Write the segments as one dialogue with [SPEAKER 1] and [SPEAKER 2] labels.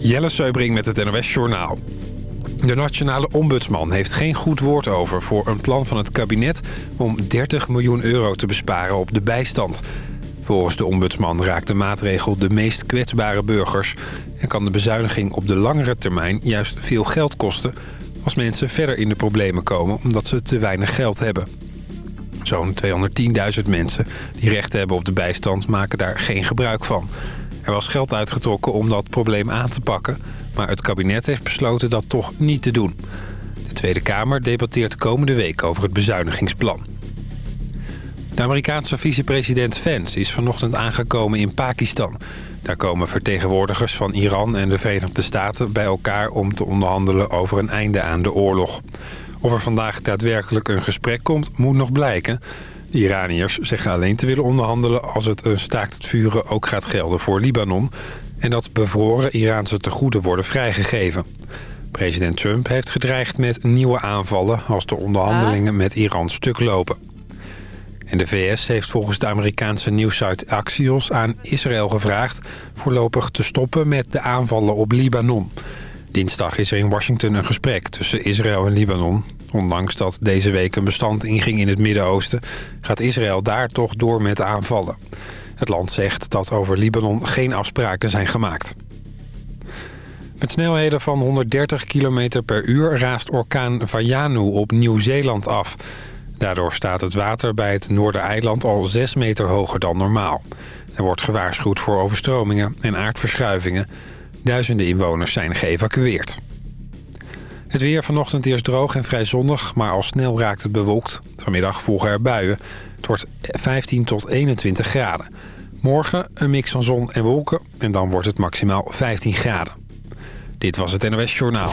[SPEAKER 1] Jelle Seubring met het NOS Journaal. De nationale ombudsman heeft geen goed woord over voor een plan van het kabinet... om 30 miljoen euro te besparen op de bijstand. Volgens de ombudsman raakt de maatregel de meest kwetsbare burgers... en kan de bezuiniging op de langere termijn juist veel geld kosten... als mensen verder in de problemen komen omdat ze te weinig geld hebben. Zo'n 210.000 mensen die recht hebben op de bijstand maken daar geen gebruik van... Er was geld uitgetrokken om dat probleem aan te pakken... maar het kabinet heeft besloten dat toch niet te doen. De Tweede Kamer debatteert komende week over het bezuinigingsplan. De Amerikaanse vicepresident Vance is vanochtend aangekomen in Pakistan. Daar komen vertegenwoordigers van Iran en de Verenigde Staten bij elkaar... om te onderhandelen over een einde aan de oorlog. Of er vandaag daadwerkelijk een gesprek komt, moet nog blijken... De Iraniërs zeggen alleen te willen onderhandelen als het een staakt het vuren ook gaat gelden voor Libanon... en dat bevroren Iraanse tegoeden worden vrijgegeven. President Trump heeft gedreigd met nieuwe aanvallen als de onderhandelingen met Iran stuk lopen. En de VS heeft volgens de Amerikaanse nieuwssite Axios aan Israël gevraagd... voorlopig te stoppen met de aanvallen op Libanon. Dinsdag is er in Washington een gesprek tussen Israël en Libanon. Ondanks dat deze week een bestand inging in het Midden-Oosten... gaat Israël daar toch door met aanvallen. Het land zegt dat over Libanon geen afspraken zijn gemaakt. Met snelheden van 130 km per uur raast orkaan Vayanu op Nieuw-Zeeland af. Daardoor staat het water bij het Noordereiland al 6 meter hoger dan normaal. Er wordt gewaarschuwd voor overstromingen en aardverschuivingen. Duizenden inwoners zijn geëvacueerd. Het weer vanochtend eerst droog en vrij zonnig, maar al snel raakt het bewolkt. Vanmiddag volgen er buien. Het wordt 15 tot 21 graden. Morgen een mix van zon en wolken en dan wordt het maximaal 15 graden. Dit was het NOS Journaal.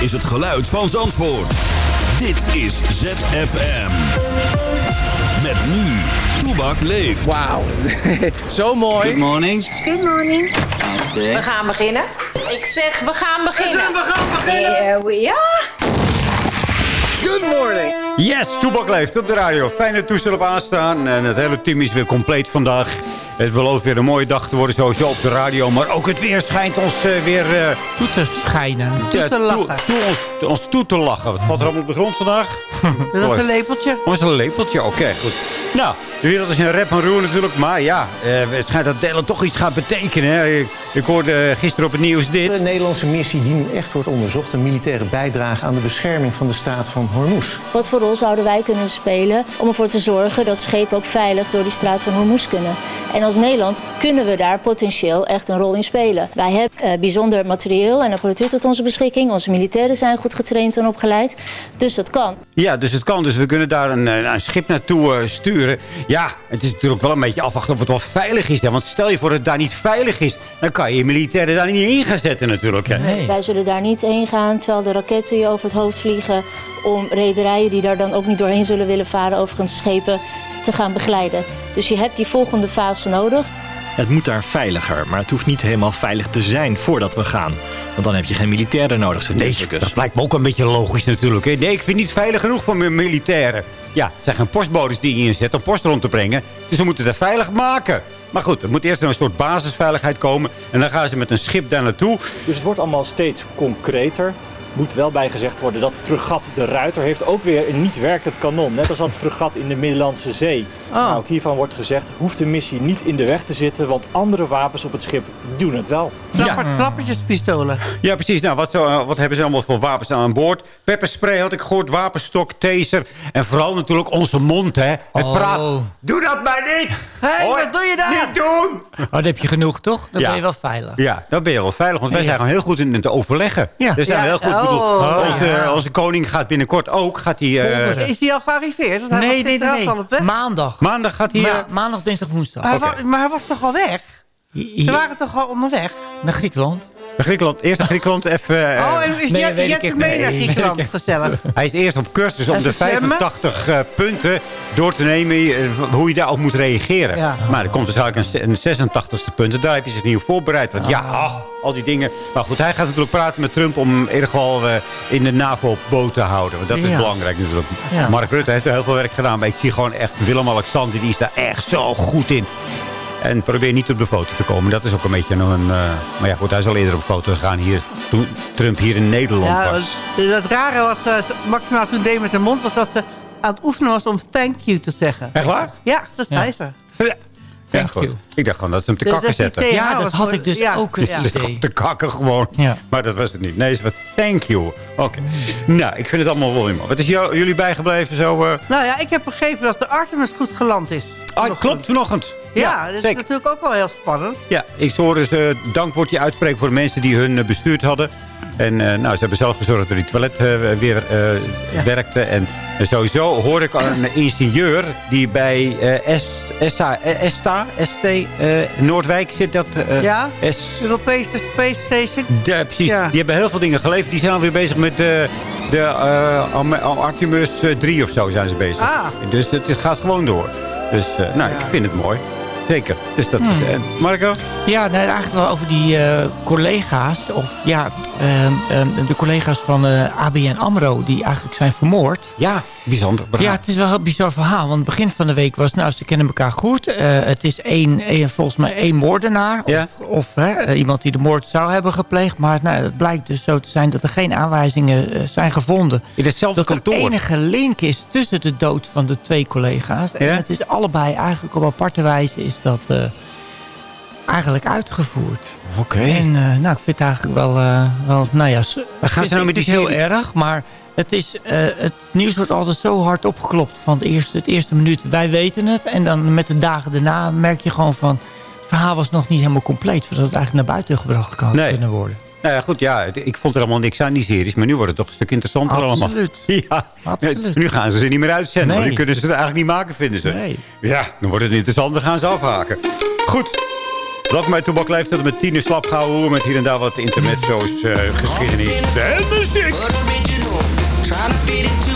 [SPEAKER 2] Is het geluid van Zandvoort. Dit is ZFM. Met nu, Toebak leeft.
[SPEAKER 3] Wauw, zo mooi.
[SPEAKER 4] Good morning.
[SPEAKER 5] Good morning.
[SPEAKER 4] Okay.
[SPEAKER 5] We gaan beginnen. Ik zeg, we gaan beginnen.
[SPEAKER 3] We gaan beginnen.
[SPEAKER 5] Here we are.
[SPEAKER 3] Good morning.
[SPEAKER 6] Yes, Toebak leeft op de radio. Fijne toestel op aanstaan. En het hele team is weer compleet vandaag. Het belooft weer een mooie dag te worden, sowieso op de radio. Maar ook het weer schijnt ons uh, weer... Uh,
[SPEAKER 7] toe te schijnen. Toe te lachen.
[SPEAKER 6] Toe, toe ons, ons toe te lachen. Wat valt er allemaal op de grond vandaag?
[SPEAKER 7] Dat is een lepeltje.
[SPEAKER 6] Dat was een lepeltje, oké, okay, goed. Nou, de wereld is in rep en roer natuurlijk. Maar ja, uh, het schijnt dat delen toch iets gaat betekenen. Hè? Ik, ik hoorde gisteren op het nieuws dit.
[SPEAKER 8] De Nederlandse missie die nu echt wordt onderzocht. Een militaire bijdrage aan de bescherming van de staat van Hormuz.
[SPEAKER 9] Wat voor rol zouden wij kunnen spelen om ervoor te zorgen dat schepen ook veilig door die straat van Hormuz kunnen? En als Nederland kunnen we daar potentieel echt een rol in spelen. Wij hebben uh, bijzonder materieel en apparatuur tot onze beschikking. Onze militairen zijn goed getraind en opgeleid. Dus dat kan.
[SPEAKER 6] Ja, dus het kan. Dus we kunnen daar een, een schip naartoe uh, sturen. Ja, het is natuurlijk wel een beetje afwachten of het wel veilig is. Hè? Want stel je voor dat het daar niet veilig is... dan kan je je militairen daar niet in gaan zetten natuurlijk. Hè?
[SPEAKER 9] Nee. Wij zullen daar niet heen gaan terwijl de raketten je over het hoofd vliegen... om rederijen die daar dan ook niet doorheen zullen willen varen... overigens schepen te gaan begeleiden. Dus je hebt die volgende fase nodig.
[SPEAKER 10] Het moet daar veiliger, maar het hoeft niet helemaal veilig te zijn voordat we gaan. Want dan heb je geen militairen nodig.
[SPEAKER 6] Nee, dat lijkt me ook een beetje logisch natuurlijk. Hè? Nee, ik vind het niet veilig genoeg voor mijn militairen. Ja, het zijn geen postbodes die je inzet om post rond te brengen. Dus we moeten het veilig maken. Maar goed, er moet eerst een soort basisveiligheid komen. En dan gaan ze met een schip daar naartoe.
[SPEAKER 11] Dus het wordt allemaal steeds concreter moet wel bijgezegd worden dat fregat de Ruiter heeft ook weer een niet werkend kanon. Net als dat fregat in de Middellandse Zee.
[SPEAKER 7] Oh.
[SPEAKER 11] Nou, ook hiervan wordt gezegd, hoeft de missie niet in de weg te zitten, want andere wapens op het schip doen het wel.
[SPEAKER 7] Klapper, ja. Klappertjespistolen.
[SPEAKER 6] Ja, precies. Nou, wat, zo, wat hebben ze allemaal voor wapens aan boord? Pepperspray had ik gehoord, wapenstok, taser. En vooral natuurlijk onze mond, hè. Het
[SPEAKER 7] oh.
[SPEAKER 6] praat. Doe dat maar niet!
[SPEAKER 7] Hé, hey, wat doe je daar?
[SPEAKER 6] Niet doen!
[SPEAKER 7] Oh, dan heb je genoeg, toch? Dan
[SPEAKER 6] ja.
[SPEAKER 7] ben je wel veilig.
[SPEAKER 6] Ja, dan ben je wel veilig. Want wij
[SPEAKER 7] Ja.
[SPEAKER 6] zijn gewoon heel goed in het overleggen.
[SPEAKER 7] Ja.
[SPEAKER 6] Dus zijn
[SPEAKER 7] Ja,
[SPEAKER 6] heel goed
[SPEAKER 7] oh,
[SPEAKER 6] bedoel,
[SPEAKER 7] Oh.
[SPEAKER 6] onze, onze koning gaat binnenkort ook. Gaat hij, eh.
[SPEAKER 7] Is die al gearriveerd? Want hij
[SPEAKER 4] Nee,
[SPEAKER 7] was
[SPEAKER 4] nee, nee. nee.
[SPEAKER 7] al op weg.
[SPEAKER 4] Maandag.
[SPEAKER 6] maandag gaat hij...
[SPEAKER 4] Ma-
[SPEAKER 6] eh,
[SPEAKER 4] maandag, dinsdag, woensdag.
[SPEAKER 7] Maar hij, was, maar hij was toch al weg? Ze waren toch al onderweg?
[SPEAKER 4] Naar Griekenland.
[SPEAKER 6] Naar Griekenland, eerst naar Griekenland even... eh,
[SPEAKER 7] oh, en
[SPEAKER 4] nee,
[SPEAKER 7] jij,
[SPEAKER 4] weet
[SPEAKER 7] jij
[SPEAKER 4] ik
[SPEAKER 7] hebt mee naar
[SPEAKER 4] niet.
[SPEAKER 7] Griekenland gezellig.
[SPEAKER 6] Hij is eerst op cursus om de
[SPEAKER 7] zwemmen?
[SPEAKER 6] 85 eh, punten door te nemen... eh, hoe je daarop moet reageren.
[SPEAKER 7] Ja.
[SPEAKER 6] Maar er komt waarschijnlijk een, se- een 86ste punt. En daar heb je zich niet op voorbereid. Want ja, ah, al die dingen. Maar goed, hij gaat natuurlijk praten met Trump... om in ieder geval eh, in de NAVO op boot te houden. Want dat is
[SPEAKER 4] Ja.
[SPEAKER 6] belangrijk natuurlijk.
[SPEAKER 4] Ja.
[SPEAKER 6] Mark Rutte heeft er heel veel werk gedaan. Maar ik zie gewoon echt Willem-Alexander... die is daar echt zo goed in. En probeer niet op de foto te komen. Dat is ook een beetje een... eh, maar ja, goed, hij is al eerder op foto gegaan hier... toen Trump hier in Nederland
[SPEAKER 7] Ja,
[SPEAKER 6] was.
[SPEAKER 7] het, het rare wat uh, Maxima toen deed met haar mond... was dat ze aan het oefenen was om thank you te zeggen.
[SPEAKER 6] Echt waar?
[SPEAKER 7] Ja, dat
[SPEAKER 4] Ja.
[SPEAKER 7] zei ze.
[SPEAKER 6] Ja,
[SPEAKER 4] Thank you.
[SPEAKER 6] Ik dacht gewoon dat ze hem te
[SPEAKER 7] Dus
[SPEAKER 6] kakken
[SPEAKER 7] dat
[SPEAKER 6] zetten.
[SPEAKER 4] Ja, dat
[SPEAKER 7] was
[SPEAKER 4] had ik dus
[SPEAKER 7] ja.
[SPEAKER 4] ook het
[SPEAKER 7] Ja.
[SPEAKER 4] idee.
[SPEAKER 6] Te kakken gewoon.
[SPEAKER 4] Ja.
[SPEAKER 6] Maar dat was het niet. Nee, ze was thank you. Oké. Nou, ik vind het allemaal wel mooi. Wat is jou- jullie bijgebleven zo? eh?
[SPEAKER 7] Nou ja, ik heb begrepen dat de Artemis goed geland is.
[SPEAKER 6] Ah, klopt, vanochtend.
[SPEAKER 7] Ja, dat is natuurlijk ook wel heel spannend.
[SPEAKER 6] Ja, ik hoorde ze dankwoordje uitspreken voor de mensen die hun eh, bestuurd hadden. En eh, nou, ze hebben zelf gezorgd dat die toilet eh, weer eh, werkte. En eh, sowieso hoorde ik een ingenieur die bij eh, eh, ESTA, ST, eh, Noordwijk zit. Dat, eh,
[SPEAKER 7] Ja?
[SPEAKER 6] S,
[SPEAKER 7] Europese Space Station.
[SPEAKER 6] Ja, precies.
[SPEAKER 7] Ja.
[SPEAKER 6] Die hebben heel veel dingen geleverd. Die zijn alweer bezig met de, eh, Artemis eh, 3 of zo zijn ze bezig.
[SPEAKER 7] Ah.
[SPEAKER 6] Dus het, het gaat gewoon door. Dus eh, nou, ik vind het mooi. Zeker. Dus dat is,
[SPEAKER 4] Hmm.
[SPEAKER 6] en Marco?
[SPEAKER 4] Ja, nee, eigenlijk wel over die eh, collega's. Of ja, ehm, ehm, de collega's van eh, ABN AMRO. Die eigenlijk zijn vermoord.
[SPEAKER 6] Ja, bijzonder.
[SPEAKER 4] Ja, het is wel een bizar verhaal. Want begin van de week was, nou, ze kennen elkaar goed. Eh, het is één, één, volgens mij één moordenaar. Of,
[SPEAKER 6] Ja.
[SPEAKER 4] of hè, eh, iemand die de moord zou hebben gepleegd. Maar nou, het blijkt dus zo te zijn dat er geen aanwijzingen eh, zijn gevonden.
[SPEAKER 6] In hetzelfde
[SPEAKER 4] dat er
[SPEAKER 6] kantoor.
[SPEAKER 4] enige link is tussen de dood van de twee collega's. En
[SPEAKER 6] Ja?
[SPEAKER 4] het is allebei eigenlijk op aparte wijze is dat eigenlijk uitgevoerd.
[SPEAKER 6] Oké.
[SPEAKER 4] En nou, ik vind het eigenlijk wel, wel nou ja,
[SPEAKER 6] Maar gaan ze nou
[SPEAKER 4] het
[SPEAKER 6] met
[SPEAKER 4] is
[SPEAKER 6] die
[SPEAKER 4] heel erg, maar het, is, eh, het nieuws wordt altijd zo hard opgeklopt van het eerste, het eerste minuut. Wij weten het. En dan met de dagen daarna merk je gewoon van... het verhaal was nog niet helemaal compleet... voordat het eigenlijk naar buiten gebracht kan
[SPEAKER 6] Nee.
[SPEAKER 4] kunnen worden.
[SPEAKER 6] Nou ja, goed, ja, ik vond er allemaal niks aan die series. Maar nu wordt het toch een stuk interessanter allemaal.
[SPEAKER 4] Absoluut.
[SPEAKER 6] Ja,
[SPEAKER 4] Absoluut.
[SPEAKER 6] nu gaan ze ze niet meer uitzenden.
[SPEAKER 4] Nee.
[SPEAKER 6] Want nu kunnen ze het eigenlijk niet maken, vinden ze.
[SPEAKER 4] Nee.
[SPEAKER 6] Ja, dan wordt het interessanter, gaan ze afhaken. Goed. Welkom bij Toebak Leeft tot met tien uur slap houden met hier en daar wat intermezzo's, eh geschiedenis en muziek.
[SPEAKER 12] Trying to fit into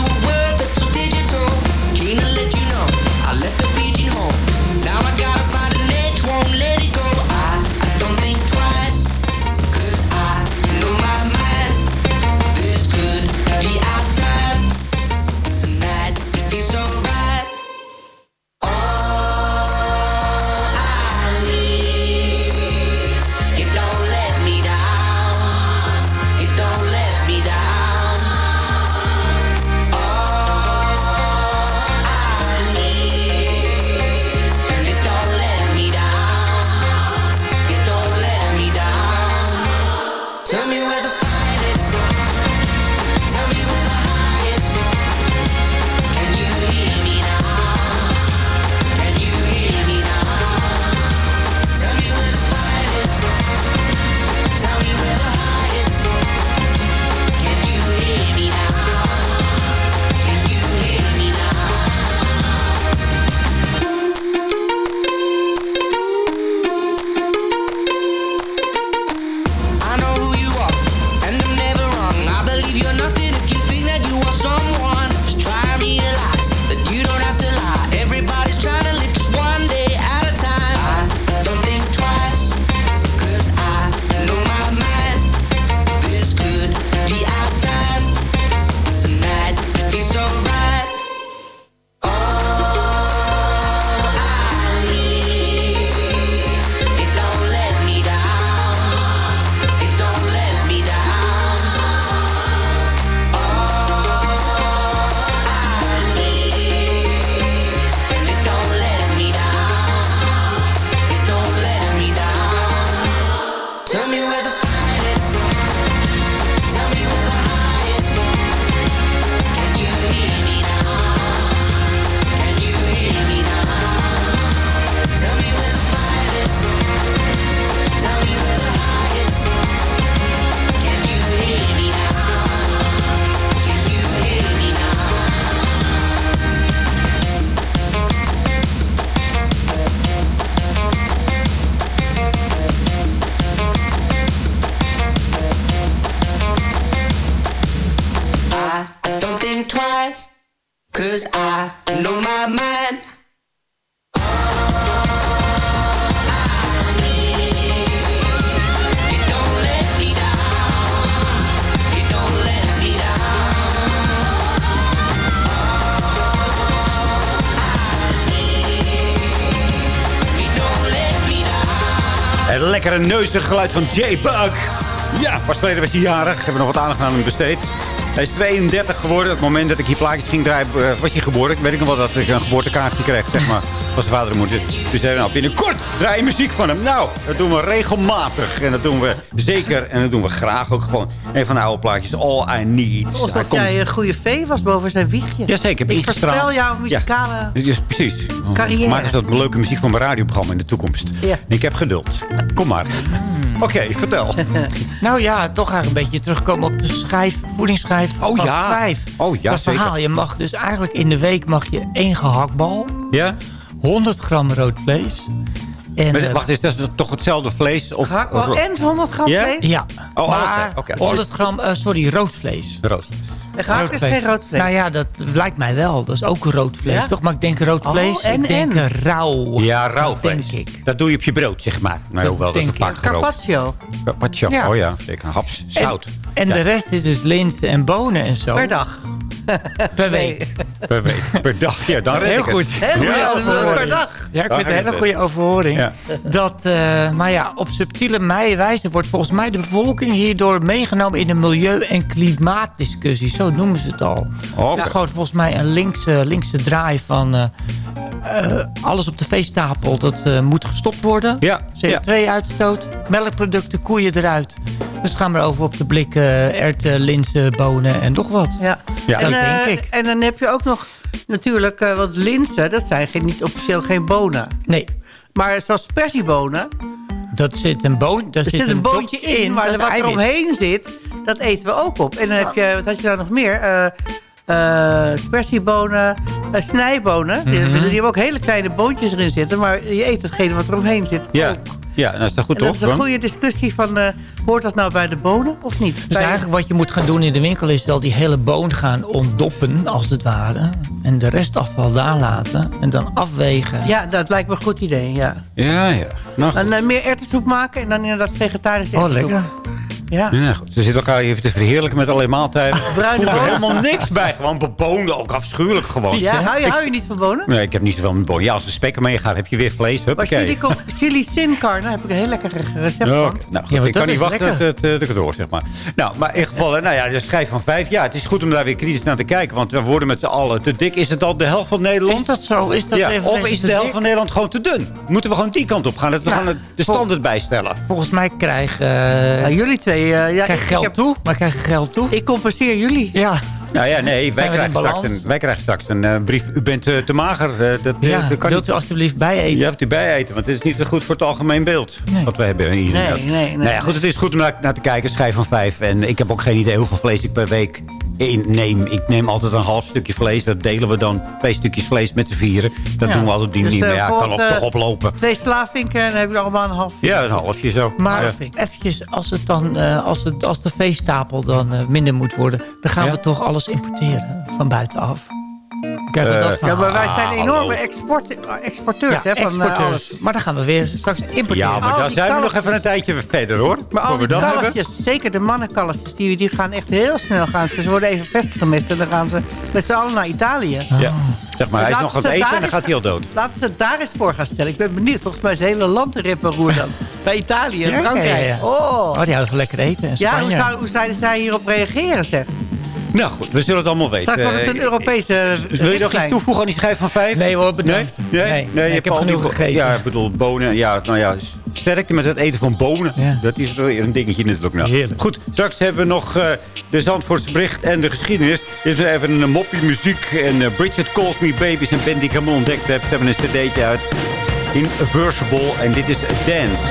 [SPEAKER 6] neuzig geluid van J-Bug. Ja, pas geleden was hij jarig. Hebben we nog wat aandacht aan hem besteed. Hij is 32 geworden. Op het moment dat ik hier plaatjes ging draaien, eh, was hij geboren. Ik weet ik nog wel dat ik een geboortekaartje kreeg, zeg maar. Zijn vader en moeder. Dus zeiden we, nou, binnenkort draai je muziek van hem. Nou, dat doen we regelmatig. En dat doen we zeker. En dat doen we graag ook gewoon. Een van de oude plaatjes, All I Need.
[SPEAKER 7] Of dat
[SPEAKER 6] komt-
[SPEAKER 7] jij een goede vee was boven zijn wiegje.
[SPEAKER 6] Jazeker, ik heb
[SPEAKER 7] Ik
[SPEAKER 6] ingestraald.
[SPEAKER 7] voorspel jouw muzikale...
[SPEAKER 6] Ja, dus precies.
[SPEAKER 7] Carrière.
[SPEAKER 6] Maken ze dat leuke muziek van mijn radioprogramma in de toekomst.
[SPEAKER 7] Ja.
[SPEAKER 6] Ik heb geduld. Kom maar. Oké, vertel.
[SPEAKER 4] Nou ja, toch eigenlijk een beetje terugkomen op de schijf, voedingsschijf
[SPEAKER 6] Oh
[SPEAKER 4] van
[SPEAKER 6] ja.
[SPEAKER 4] vijf.
[SPEAKER 6] Oh ja,
[SPEAKER 4] dat
[SPEAKER 6] zeker.
[SPEAKER 4] verhaal. Je mag dus eigenlijk in de week mag je één gehaktbal,
[SPEAKER 6] Ja?
[SPEAKER 4] 100 gram rood vlees. En,
[SPEAKER 6] Maar,
[SPEAKER 4] eh,
[SPEAKER 6] wacht, is dat toch hetzelfde vlees? Of,
[SPEAKER 7] Gehaktbal en 100 gram vlees?
[SPEAKER 4] ja,
[SPEAKER 6] Oh,
[SPEAKER 4] maar
[SPEAKER 6] alles, oké.
[SPEAKER 4] 100 gram, eh, sorry, rood vlees.
[SPEAKER 6] Rood.
[SPEAKER 7] En gehakt is geen rood vlees.
[SPEAKER 4] Nou ja, dat lijkt mij wel. Dat is ook rood vlees,
[SPEAKER 7] Ja?
[SPEAKER 4] toch? Maar ik denk rood
[SPEAKER 7] Oh,
[SPEAKER 4] vlees,
[SPEAKER 7] en,
[SPEAKER 4] ik denk
[SPEAKER 7] en.
[SPEAKER 4] rauw.
[SPEAKER 6] Ja, rauw
[SPEAKER 4] Dat
[SPEAKER 6] vlees.
[SPEAKER 4] denk ik.
[SPEAKER 6] Dat doe je op je brood, zeg maar. Nou,
[SPEAKER 4] Dat
[SPEAKER 6] hoewel, dat is vaak.
[SPEAKER 7] Carpaccio.
[SPEAKER 6] Carpaccio.
[SPEAKER 4] Ja.
[SPEAKER 6] Oh ja, zeker. Haps, zout.
[SPEAKER 4] En
[SPEAKER 6] Ja.
[SPEAKER 4] de rest is dus linzen en bonen en zo.
[SPEAKER 7] Per dag.
[SPEAKER 4] Per week.
[SPEAKER 6] Per week, per dag. Ja, dan red
[SPEAKER 4] Heel
[SPEAKER 6] ik het.
[SPEAKER 4] goed.
[SPEAKER 7] Heel goed,
[SPEAKER 6] Ja,
[SPEAKER 7] dat per dag.
[SPEAKER 4] Ja, ik vind het een hele goede overhoring.
[SPEAKER 6] Ja.
[SPEAKER 4] Dat, eh, maar ja, op subtiele wijze wordt volgens mij de bevolking hierdoor meegenomen in de milieu- en klimaatdiscussie. Zo noemen ze het al.
[SPEAKER 6] Oké.
[SPEAKER 4] Het is gewoon volgens mij een linkse, linkse draai van eh, eh, alles op de veestapel. Dat eh, moet gestopt worden.
[SPEAKER 6] Ja, ja.
[SPEAKER 4] CO2-uitstoot, melkproducten, koeien eruit. Dus gaan we over op de blik eh erwten, linzen, bonen en nog wat.
[SPEAKER 7] Ja.
[SPEAKER 6] Ja.
[SPEAKER 7] En,
[SPEAKER 4] Dat
[SPEAKER 7] eh,
[SPEAKER 4] denk ik.
[SPEAKER 7] en dan heb je ook nog natuurlijk eh, wat linzen. Dat zijn geen, niet officieel geen bonen.
[SPEAKER 4] Nee,
[SPEAKER 7] Maar zoals persiebonen,
[SPEAKER 4] dat zit een boon. Daar
[SPEAKER 7] er zit een boontje in. Maar wat er omheen zit, dat eten we ook op. En dan heb je, wat had je daar nog meer? Eh eh persiebonen, eh, snijbonen. Die-
[SPEAKER 4] Mhm.
[SPEAKER 7] dus die hebben ook hele kleine boontjes erin zitten. Maar je eet hetgene wat er omheen zit
[SPEAKER 6] Ja.
[SPEAKER 7] ook.
[SPEAKER 6] Ja, nou is dat goed,
[SPEAKER 7] En dat
[SPEAKER 6] toch?
[SPEAKER 7] is een goede discussie van... eh, hoort dat nou bij de bonen of niet?
[SPEAKER 4] Dus
[SPEAKER 7] Bij-
[SPEAKER 4] eigenlijk wat je moet gaan doen in de winkel is wel die hele boon gaan ontdoppen, als het ware. En de restafval daar laten. En dan afwegen.
[SPEAKER 7] Ja, dat lijkt me een goed idee, ja.
[SPEAKER 6] Ja, ja. Nou.
[SPEAKER 7] En eh, meer erwtensoep maken en dan inderdaad vegetarische
[SPEAKER 4] Oh,
[SPEAKER 7] erwtensoep.
[SPEAKER 4] lekker.
[SPEAKER 7] Ja.
[SPEAKER 6] Ja, goed. Ze zitten elkaar even te verheerlijken met allerlei maaltijden.
[SPEAKER 7] Bruine
[SPEAKER 6] er
[SPEAKER 7] bonen.
[SPEAKER 6] helemaal niks bij. Gewoon bebonen, ook afschuwelijk gewoon.
[SPEAKER 7] Ja, hou je, hou je niet van bonen?
[SPEAKER 6] Nee, ik heb niet zoveel met bonen. Ja, als er spek mee gaat, heb je weer vlees.
[SPEAKER 7] Maar
[SPEAKER 6] Huppakee.
[SPEAKER 7] chili, con- chili sin carne, daar heb ik een heel lekker recept van.
[SPEAKER 6] Nou, goed,
[SPEAKER 4] Ja, maar
[SPEAKER 6] ik kan niet wachten
[SPEAKER 4] lekker.
[SPEAKER 6] het, het, het door, zeg maar. Nou, maar in ieder geval, nou ja, de schijf van vijf. Ja, het is goed om daar weer kritisch naar te kijken. Want we worden met z'n allen te dik. Is het al de helft van Nederland?
[SPEAKER 4] Is dat zo? Is dat
[SPEAKER 6] ja,
[SPEAKER 4] even
[SPEAKER 6] of is de helft van Nederland gewoon te dun? Moeten we gewoon die kant op gaan? Dat we
[SPEAKER 4] Ja,
[SPEAKER 6] gaan de standaard bijstellen.
[SPEAKER 4] Volgens mij krijgen, eh
[SPEAKER 7] Ja, jullie twee, eh, ja,
[SPEAKER 4] krijgen
[SPEAKER 7] ik,
[SPEAKER 4] geld
[SPEAKER 7] ik, heb-
[SPEAKER 4] toe. Maar krijgen geld toe.
[SPEAKER 7] ik compenseer jullie.
[SPEAKER 4] ja.
[SPEAKER 6] Nou ja, nee, wij krijgen, straks een, wij krijgen straks een eh, brief. U bent eh, te mager. eh, dat, eh,
[SPEAKER 4] ja.
[SPEAKER 6] dat kan
[SPEAKER 4] Wilt u alstublieft bijeten?
[SPEAKER 6] Je hebt u bij eten, want het is niet zo goed voor het algemeen beeld.
[SPEAKER 4] Nee.
[SPEAKER 6] Wat we hebben hier.
[SPEAKER 7] Nee, nee, nee.
[SPEAKER 6] Nou ja, goed, het is goed om naar, naar te kijken. Schijf van vijf. En ik heb ook geen idee hoeveel vlees ik per week inneem. Ik neem altijd een half stukje vlees. Dat delen we dan. Twee stukjes vlees met z'n vieren. Dat
[SPEAKER 4] Ja.
[SPEAKER 6] doen we altijd op die
[SPEAKER 7] Dus,
[SPEAKER 6] manier.
[SPEAKER 7] eh,
[SPEAKER 6] Maar ja,
[SPEAKER 7] voor
[SPEAKER 6] kan ook
[SPEAKER 7] het, eh,
[SPEAKER 6] toch oplopen.
[SPEAKER 7] Twee slaafvinken en dan heb je er allemaal een half.
[SPEAKER 6] Ja, een halfje zo.
[SPEAKER 4] Maar
[SPEAKER 6] Ja.
[SPEAKER 4] eventjes, als, het dan, eh, als, het, als de veestapel dan eh, minder moet worden... dan gaan
[SPEAKER 6] Ja?
[SPEAKER 4] we toch alles importeren van buitenaf. Kijk,
[SPEAKER 6] Eh,
[SPEAKER 4] dat
[SPEAKER 7] Ja, maar wij zijn
[SPEAKER 6] Ah,
[SPEAKER 7] enorme export, exporteurs
[SPEAKER 4] Ja,
[SPEAKER 7] hè, van eh,
[SPEAKER 4] exporteurs. Maar dan gaan we weer straks importeren.
[SPEAKER 6] Ja, maar dan zijn we nog even een tijdje verder, hoor.
[SPEAKER 7] Maar al
[SPEAKER 6] we
[SPEAKER 7] die
[SPEAKER 6] dat hebben.
[SPEAKER 7] kalfjes, zeker de mannenkalfjes, die, die gaan echt heel snel gaan. Ze worden even vastgemist en dan gaan ze met z'n allen naar Italië.
[SPEAKER 6] Ja. Zeg maar, hij is nog aan het eten en dan gaat hij al dood.
[SPEAKER 7] Laten ze het daar eens voor gaan stellen. Ik ben benieuwd. Volgens mij is het hele land een rip en roer dan. Bij Italië en
[SPEAKER 4] Ja,
[SPEAKER 7] Frankrijk.
[SPEAKER 4] ja, ja.
[SPEAKER 7] Oh.
[SPEAKER 4] Oh, die houden van lekker eten. En
[SPEAKER 7] Ja, hoe,
[SPEAKER 4] Spanje.
[SPEAKER 7] zou, hoe zouden zij hierop reageren, zeg?
[SPEAKER 6] Nou goed, we zullen het allemaal weten.
[SPEAKER 7] Straks wordt het een
[SPEAKER 6] Eh,
[SPEAKER 7] Europese
[SPEAKER 6] Dus wil je nog iets toevoegen aan die schijf van vijf?
[SPEAKER 4] Nee hoor,
[SPEAKER 6] Nee?
[SPEAKER 4] bedankt.
[SPEAKER 6] Nee?
[SPEAKER 4] Nee,
[SPEAKER 6] je
[SPEAKER 4] ik
[SPEAKER 6] hebt
[SPEAKER 4] heb
[SPEAKER 6] al
[SPEAKER 4] genoeg
[SPEAKER 6] die-
[SPEAKER 4] gegeten.
[SPEAKER 6] Ja, ik bedoel, bonen. Ja, nou ja, sterkte met het eten van bonen.
[SPEAKER 4] Ja.
[SPEAKER 6] Dat is weer een dingetje natuurlijk. Nou.
[SPEAKER 4] Heerlijk.
[SPEAKER 6] Goed, straks hebben we nog eh, de Zandvoortse bericht en de geschiedenis. Dit is even een moppie muziek. En eh, Bridget Calls Me Baby is een band die ik helemaal ontdekt heb. Ze hebben een cd'tje uit. Inversible. En dit is Dance.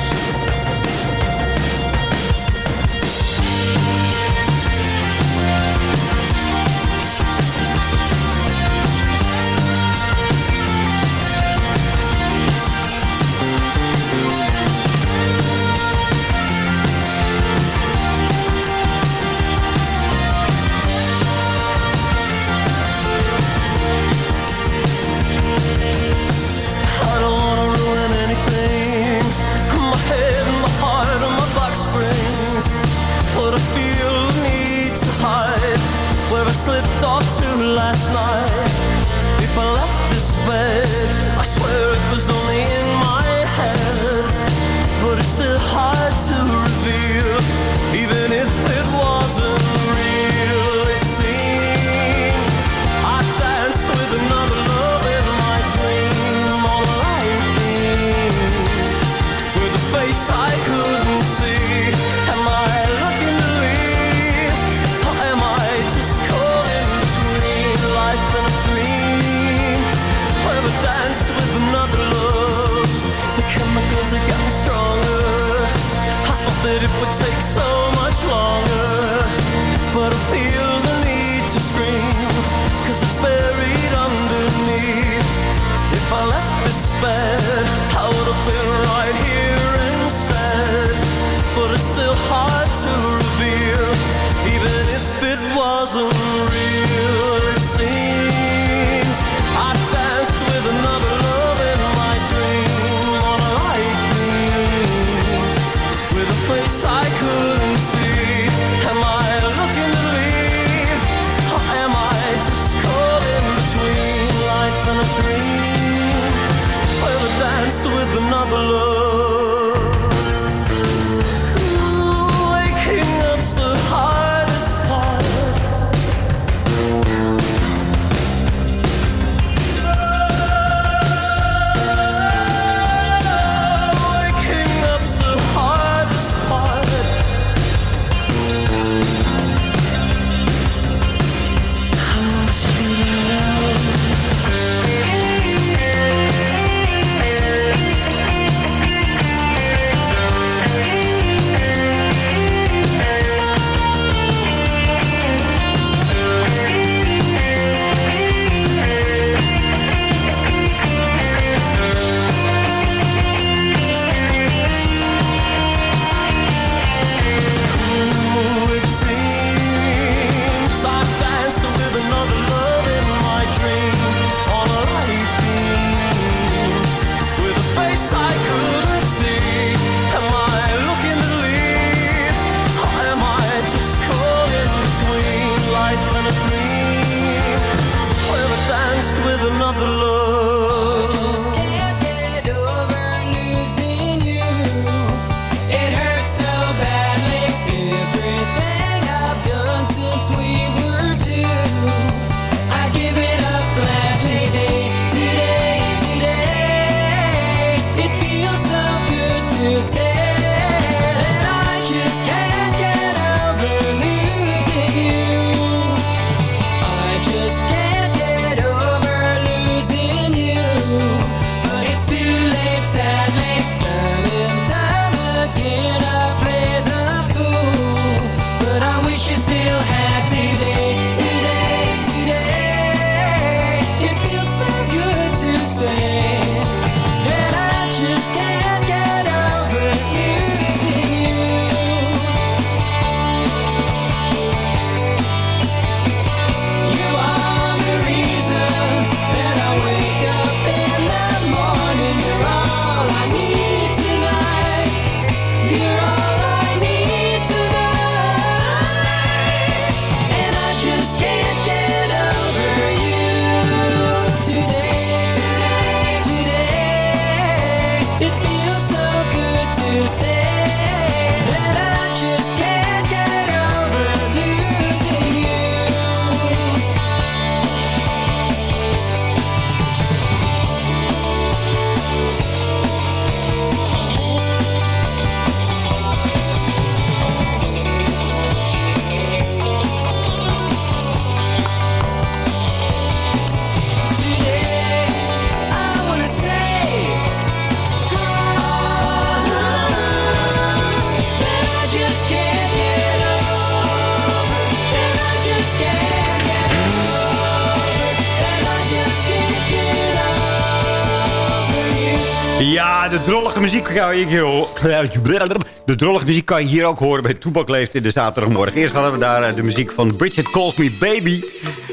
[SPEAKER 6] De drollige muziek kan je hier ook horen bij Toepak Leeft in de zaterdagmorgen. Eerst hadden we daar eh, de muziek van Bridget Calls Me Baby.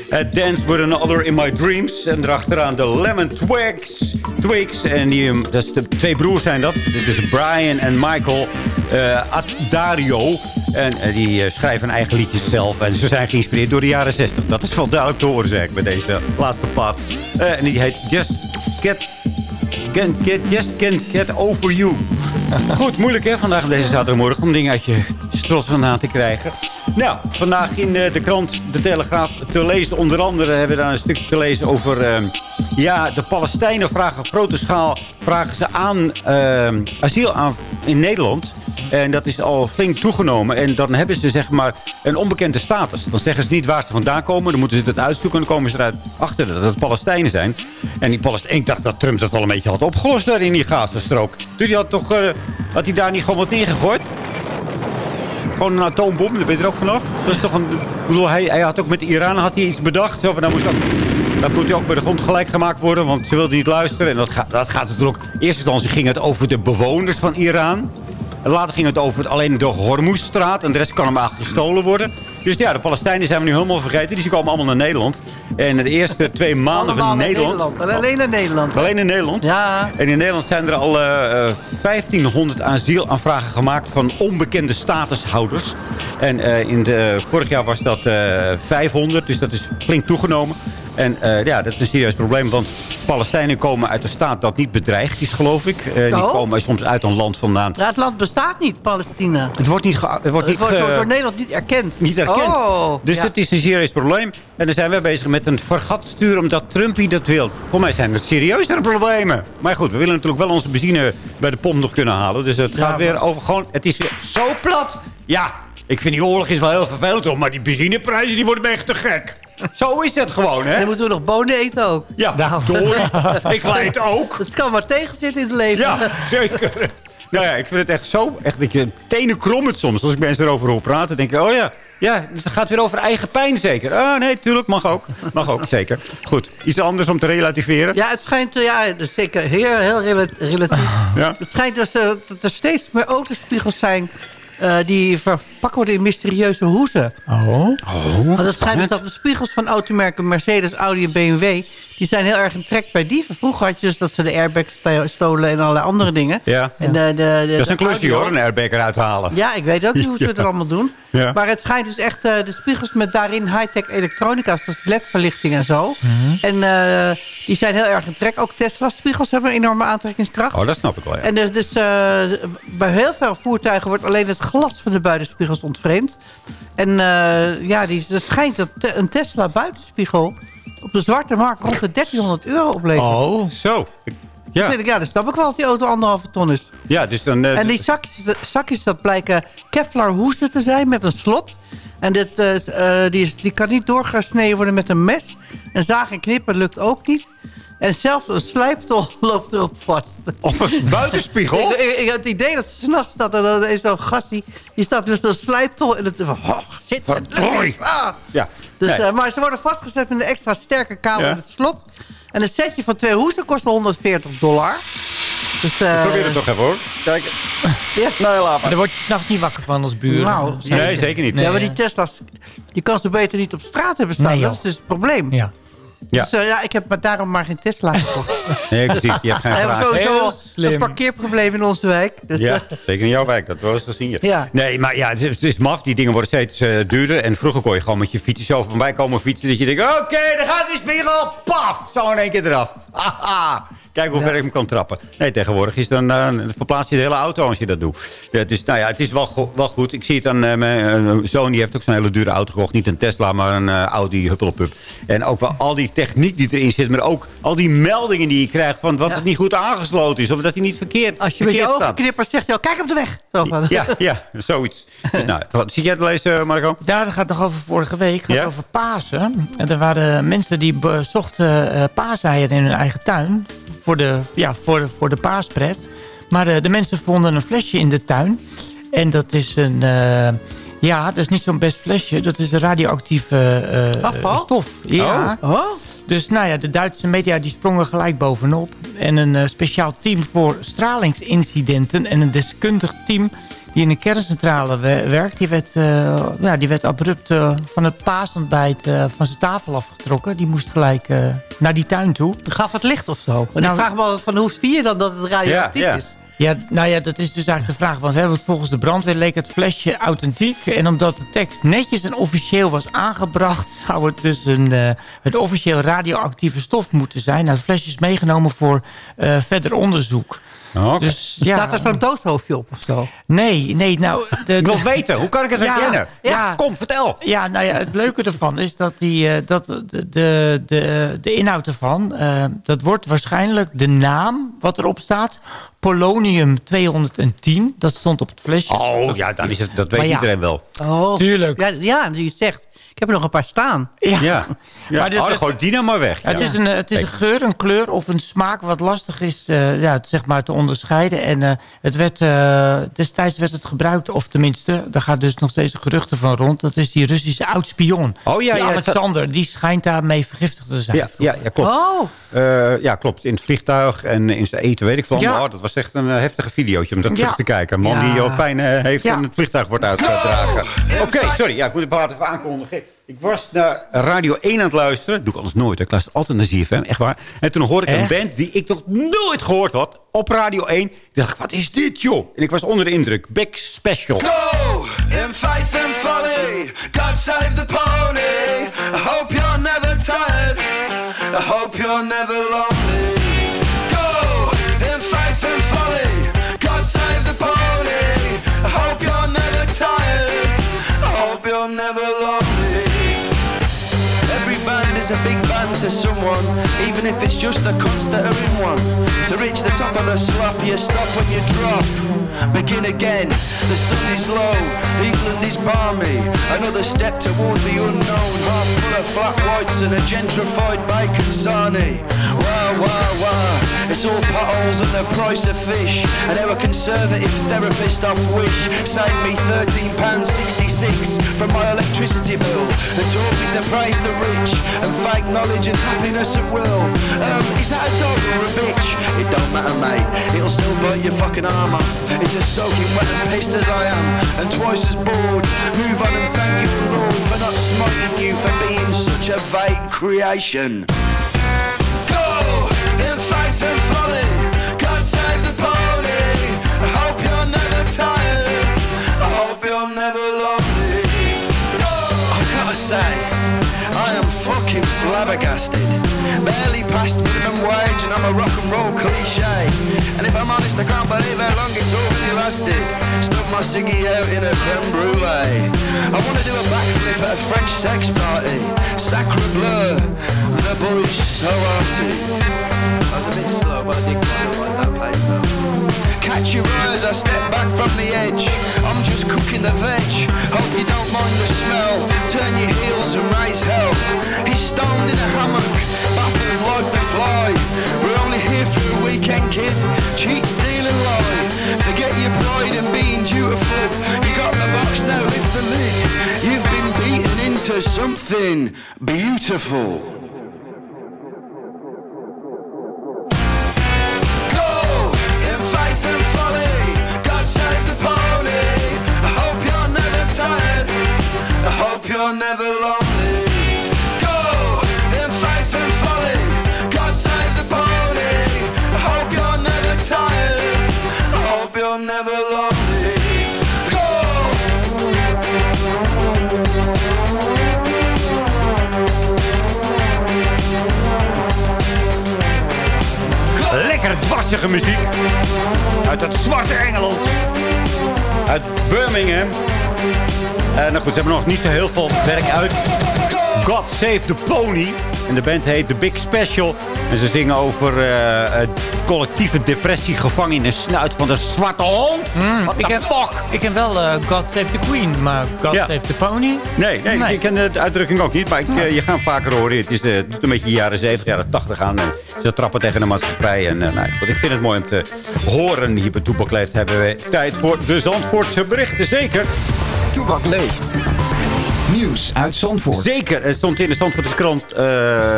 [SPEAKER 6] Eh, Dance With Another In My Dreams. En erachteraan de Lemon Twigs. Twigs. En die, ehm, dat is twee broers zijn dat. Dit is Brian en Michael uh, Addario. En die schrijven hun eigen liedjes zelf. En ze zijn geïnspireerd door de jaren 60. Dat is wel duidelijk te horen, zeg ik, bij deze laatste plaat. en die heet Just Get Yes, get, just can't get over you. Goed, moeilijk hè, vandaag op deze zaterdagmorgen om dingen uit je strot vandaan te krijgen. Nou, vandaag in eh, de krant De Telegraaf te lezen. Onder andere hebben we daar een stuk te lezen over... Ehm, ja, de Palestijnen vragen op grote schaal vragen ze aan ehm, asiel aan in Nederland. En dat is al flink toegenomen. En dan hebben ze zeg maar een onbekende status. Dan zeggen ze niet waar ze vandaan komen. Dan moeten ze het uitzoeken. En dan komen ze eruit achter dat het Palestijnen zijn. En die Palestijnen, ik dacht dat Trump dat al een beetje had opgelost daar in die Gazastrook. Dus had, toch, eh, had hij daar niet gewoon wat neergegooid? Gewoon een atoombom, daar ben je er ook vanaf. Dat is toch een, ik bedoel, hij, hij had ook met Iran had hij iets bedacht. Zo van, nou, moest dat, dat moet hij ook bij de grond gelijk gemaakt worden, want ze wilden niet luisteren. En dat, gaat, dat gaat natuurlijk... Eerst instantie ging het over de bewoners van Iran. En later ging het over alleen de Hormuzstraat. En de rest kan hem eigenlijk gestolen worden. Dus ja, de Palestijnen zijn we nu helemaal vergeten. Dus die komen allemaal naar Nederland. En de eerste twee maanden
[SPEAKER 7] Allemaal
[SPEAKER 6] van Nederland...
[SPEAKER 7] Alleen in Nederland. hè?
[SPEAKER 6] Alleen in Nederland?
[SPEAKER 7] Ja.
[SPEAKER 6] En in Nederland zijn er al eh, eh, 1500 asielaanvragen gemaakt van onbekende statushouders. En eh, in de, vorig jaar was dat eh 500, dus dat is flink toegenomen. En eh, ja, dat is een serieus probleem, want Palestijnen komen uit een staat dat niet bedreigd is, geloof ik. Eh, die
[SPEAKER 7] Oh.
[SPEAKER 6] komen soms uit een land vandaan.
[SPEAKER 7] Ja, het land bestaat niet, Palestina.
[SPEAKER 6] Het wordt niet, het wordt niet,
[SPEAKER 7] Het wordt door, Nederland niet erkend.
[SPEAKER 6] niet erkend.
[SPEAKER 7] Oh,
[SPEAKER 6] dus
[SPEAKER 7] ja.
[SPEAKER 6] het is een serieus probleem. En dan zijn we bezig met een vergat sturen omdat Trumpy dat wil. Voor mij zijn het serieuzere problemen. Maar goed, we willen natuurlijk wel onze benzine bij de pomp nog kunnen halen. Dus het gaat weer over gewoon... Het is weer zo plat. Ja, ik vind die oorlog is wel heel vervelend hoor. Maar die benzineprijzen die worden me echt te gek. Zo is het gewoon, hè?
[SPEAKER 7] En dan moeten we nog bonen eten ook.
[SPEAKER 6] Ja, door. ik leid ook.
[SPEAKER 7] Het kan maar tegenzitten in het leven.
[SPEAKER 6] Ja, zeker. Nou ja, ik vind het echt zo... Echt, dat je tenen krommend soms. Als ik mensen erover hoor praten, denk ik... Oh ja, ja, het gaat weer over eigen pijn zeker. Ah, nee, tuurlijk, mag ook. Mag ook, zeker. Goed, iets anders om te relativeren.
[SPEAKER 7] Ja, het schijnt, eh, ja, dat zeker heel, heel rela- relatief.
[SPEAKER 6] Ja.
[SPEAKER 7] Het schijnt dus eh, dat er steeds meer autospiegels zijn... eh, die verpakt worden in mysterieuze hoezen.
[SPEAKER 4] Oh.
[SPEAKER 7] Want het schijnt dus dat de spiegels van automerken Mercedes, Audi en BMW... die zijn heel erg in trek bij dieven. Vroeger had je dus dat ze de airbags sto- stolen en allerlei andere dingen.
[SPEAKER 6] Ja.
[SPEAKER 7] En de, de, de,
[SPEAKER 6] Dat is een klusje hoor, een airbag eruit halen.
[SPEAKER 7] Ja, ik weet ook niet hoe ze
[SPEAKER 6] Ja.
[SPEAKER 7] het allemaal doen.
[SPEAKER 6] Ja.
[SPEAKER 7] Maar het schijnt dus echt eh, de spiegels met daarin high-tech elektronica... zoals ledverlichting en zo. En eh, die zijn heel erg in trek. Ook Tesla-spiegels hebben een enorme aantrekkingskracht.
[SPEAKER 6] Oh, dat snap ik wel, ja.
[SPEAKER 7] En dus, dus eh, bij heel veel voertuigen wordt alleen het glas van de buitenspiegels ontvreemd. En eh, ja, die, het schijnt dat te- een Tesla buitenspiegel op de zwarte markt rond de 1300 euro oplevert.
[SPEAKER 4] Oh.
[SPEAKER 6] Zo.
[SPEAKER 7] Ja. Ik, ja, dan snap ik wel dat die auto anderhalve ton is.
[SPEAKER 6] ja dus dan... eh,
[SPEAKER 7] En die zakjes, de- zakjes dat blijken Kevlar hoesten te zijn met een slot. En dit, eh, eh, die, is, die kan niet doorgesneden worden met een mes. En zagen en knippen lukt ook niet. En zelfs een slijptol loopt erop vast.
[SPEAKER 6] Op een buitenspiegel?
[SPEAKER 7] ik, ik, ik het idee dat ze s'nachts staat en dan is zo'n gastie... die staat dus zo'n slijptol en het van... Oh, shit, het lukt niet. Ah.
[SPEAKER 6] Ja.
[SPEAKER 7] Dus,
[SPEAKER 6] Nee.
[SPEAKER 7] eh, maar ze worden vastgezet met een extra sterke kabel
[SPEAKER 6] Ja.
[SPEAKER 7] in het slot. En een setje van twee hoesten kost wel 140 dollar. Dus, eh,
[SPEAKER 6] Probeer het toch even hoor. Kijk.
[SPEAKER 7] Ja.
[SPEAKER 6] Nee, laat maar.
[SPEAKER 4] Daar word je s'nachts niet wakker van als buur.
[SPEAKER 7] Nou,
[SPEAKER 6] Nee, zeker niet.
[SPEAKER 7] ja, maar die Tesla's, die kan ze beter niet op straat hebben staan.
[SPEAKER 4] Nee,
[SPEAKER 7] dat is dus het probleem.
[SPEAKER 4] Ja.
[SPEAKER 6] Ja.
[SPEAKER 7] Dus eh, ja, ik heb maar daarom maar geen Tesla gekocht.
[SPEAKER 6] Nee, precies. Je hebt geen
[SPEAKER 7] We hebben
[SPEAKER 6] vraag.
[SPEAKER 7] sowieso
[SPEAKER 4] Heel
[SPEAKER 7] al
[SPEAKER 4] slim.
[SPEAKER 7] een parkeerprobleem in onze wijk. Dus,
[SPEAKER 6] Ja,
[SPEAKER 7] eh,
[SPEAKER 6] zeker in jouw wijk. Dat wel eens gezien. Ja.
[SPEAKER 7] Ja.
[SPEAKER 6] Nee, maar ja, het is, het is maf. Die dingen worden steeds eh, duurder. En vroeger kon je gewoon met je fietsje zo voorbij komen fietsen. Dat je denkt, oké, daar gaat die spiegel. Paf! Zo in één keer eraf. Haha. Kijk hoe ver ik hem kan trappen. Nee, tegenwoordig is dan, eh, verplaats je de hele auto als je dat doet. Ja, het is, nou ja, het is wel, go- wel goed. Ik zie het aan eh, mijn eh, zoon. Die heeft ook zo'n hele dure auto gekocht. Niet een Tesla, maar een eh, Audi Huppelpup. En ook wel al die techniek die erin zit. Maar ook al die meldingen die je krijgt. Van wat het niet goed aangesloten is. Of dat hij niet verkeerd,
[SPEAKER 7] als je met je knippert, zegt hij al, kijk op de weg. Zo van.
[SPEAKER 6] Ja, ja, zoiets. Dus nou, wat, zie jij het lezen, Marco?
[SPEAKER 4] Ja, dat gaat nog over vorige week. Het gaat
[SPEAKER 6] Ja?
[SPEAKER 4] over Pasen. En er waren mensen die bezochten eh paaseieren in hun eigen tuin. Voor de, ja, voor, voor de paaspret. Maar eh, de mensen vonden een flesje in de tuin. En dat is een... eh, ja, dat is niet zo'n best flesje. Dat is een radioactieve eh,
[SPEAKER 7] Afval?
[SPEAKER 4] stof. Ja.
[SPEAKER 7] Oh?
[SPEAKER 4] Dus nou ja, de Duitse media die sprongen gelijk bovenop. En een eh, speciaal team voor stralingsincidenten en een deskundig team die in een kerncentrale we- werkt, die werd, eh, ja, die werd abrupt eh, van het paasontbijt eh, van zijn tafel afgetrokken. Die moest gelijk eh, naar die tuin toe.
[SPEAKER 7] Gaf het licht of zo? Want
[SPEAKER 4] Nou,
[SPEAKER 7] ik vraag me altijd van, hoe zie je dan dat het radioactief
[SPEAKER 6] Ja, ja.
[SPEAKER 7] is?
[SPEAKER 4] Ja, nou ja, dat is dus eigenlijk de vraag. Want, hè, volgens de brandweer leek het flesje authentiek. En omdat de tekst netjes en officieel was aangebracht... zou het dus een, eh, het officieel radioactieve stof moeten zijn. Nou, het flesje is meegenomen voor eh, verder onderzoek. Dus, ja,
[SPEAKER 7] Staat er zo'n dooshoofdje op of zo?
[SPEAKER 4] Nee, nee, nou... De,
[SPEAKER 6] Ik wil weten, hoe kan ik het
[SPEAKER 4] Ja,
[SPEAKER 6] herkennen?
[SPEAKER 4] ja.
[SPEAKER 6] Kom, vertel.
[SPEAKER 4] Ja, nou ja, het leuke ervan is dat, die, eh, dat de, de, de, de inhoud ervan... eh, dat wordt waarschijnlijk de naam wat erop staat... Polonium 210, dat stond op het flesje.
[SPEAKER 6] Oh, ja, dan is het, dat weet iedereen wel.
[SPEAKER 7] Oh,
[SPEAKER 4] Tuurlijk.
[SPEAKER 7] Ja, ja, die zegt. Ik heb er nog een paar staan.
[SPEAKER 6] Ja. ja.
[SPEAKER 4] Maar dit-
[SPEAKER 6] oh, dan gooi die nou maar weg.
[SPEAKER 4] Het
[SPEAKER 6] Ja.
[SPEAKER 4] is, een, het is een geur, een kleur of een smaak wat lastig is eh, ja, zeg maar te onderscheiden. En eh, het werd, eh, destijds werd het gebruikt, of tenminste, daar gaat dus nog steeds geruchten van rond. Dat is die Russische oud-spion.
[SPEAKER 6] Oh ja,
[SPEAKER 4] Die Alexander, die schijnt daarmee vergiftigd te zijn.
[SPEAKER 6] Ja, ja, ja, klopt.
[SPEAKER 7] Oh,
[SPEAKER 6] Eh, ja, klopt. In het vliegtuig en in zijn eten, weet ik veel.
[SPEAKER 4] Ja.
[SPEAKER 6] Oh, dat was echt een heftige videootje om dat
[SPEAKER 4] Ja.
[SPEAKER 6] terug te kijken. Een man
[SPEAKER 7] Ja.
[SPEAKER 6] die al pijn heeft
[SPEAKER 4] Ja.
[SPEAKER 6] en het vliegtuig wordt uitgedragen. Oké, sorry. Ja, ik moet het even aankondigen. Ik was naar Radio 1 aan het luisteren. Dat doe ik anders nooit. Ik luister altijd naar ZFM, echt waar. En toen hoorde ik
[SPEAKER 4] Echt?
[SPEAKER 6] een band die ik nog nooit gehoord had. Op Radio 1. Ik dacht, wat is dit, joh? En ik was onder de indruk. Big Special.
[SPEAKER 13] Go in faith and folly. God save the pony. I hope you're never tired. I hope you're never lonely. Is a big band to someone, even if it's just the cunts that are in one. To reach the top of the slop, you stop when you drop. Begin again, the sun is low, England is balmy. Another step toward the unknown, half full of flat whites and a gentrified bacon sarnie. Wah, wah, wah, it's all potholes and the price of fish. And a conservative therapist off wish saved me £13.66 from my electricity bill. Taught me to praise the rich and fake knowledge and happiness at will. Um, is that a dog or a bitch? It don't matter, mate. It'll still bite your fucking arm off. It's as soaking wet and pissed as I am, and twice as bored. Move on and thank you, Lord, for not smiting you for being such a vague creation. Flabbergasted. Barely past minimum wage and I'm a rock and roll cliche. And if I'm honest, I can't believe how long it's already lasted. Stuck my ciggy out in a creme brulee. I wanna do a backflip at a French sex party. Sacre bleu, the boys so arty. I was a bit slow, but I did of like that paper. Catch your eyes, I step back from the edge. I'm just cooking the veg. Hope you don't mind the smell. Turn your heels and raise hell. He's stoned in a hammock, baffled like the fly. We're only here for a weekend, kid. Cheat, steal and lie. Forget your pride and being dutiful. You got the box, now lift the lid. You've been beaten into something beautiful.
[SPEAKER 6] Muziek. Uit het zwarte Engeland. Uit Birmingham. En nou goed, ze hebben nog niet zo heel veel werk uit. God Save the Pony. En de band heet The Big Special. En ze zingen over eh, collectieve depressie gevangen in de snuit van de zwarte hond. Wat
[SPEAKER 4] ik,
[SPEAKER 6] de
[SPEAKER 4] ken,
[SPEAKER 6] fuck?
[SPEAKER 4] ik ken wel eh, God Save the Queen, maar God
[SPEAKER 6] Ja.
[SPEAKER 4] Save the Pony?
[SPEAKER 6] Nee, nee,
[SPEAKER 4] Nee.
[SPEAKER 6] ik ken de uitdrukking ook niet. Maar ik, eh, je gaat vaker horen. Het is, het is een beetje jaren 70, jaren 80 aan. En ze trappen tegen de maatschappij. En, nou, ik vind het mooi om te horen. Hier bij Toepak Leeft hebben we tijd voor de Zandvoortse berichten. Zeker.
[SPEAKER 14] Toebak leeft. Nieuws uit Zandvoort.
[SPEAKER 6] Zeker. Het stond in de Zandvoortse krant eh,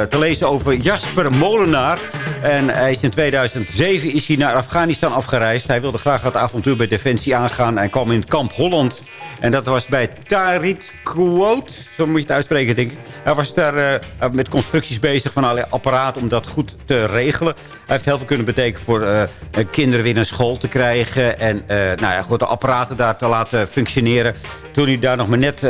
[SPEAKER 6] te lezen over Jasper Molenaar. En hij is in 2007 is hij naar Afghanistan afgereisd. Hij wilde graag het avontuur bij Defensie aangaan. En kwam in kamp Holland. En dat was bij Tarit Quote. Zo moet je het uitspreken, denk ik. Hij was daar eh, met constructies bezig van allerlei apparaten om dat goed te regelen. Hij heeft heel veel kunnen betekenen voor eh, kinderen weer naar school te krijgen. En eh, nou ja, goed, de apparaten daar te laten functioneren. Toen hij daar nog maar net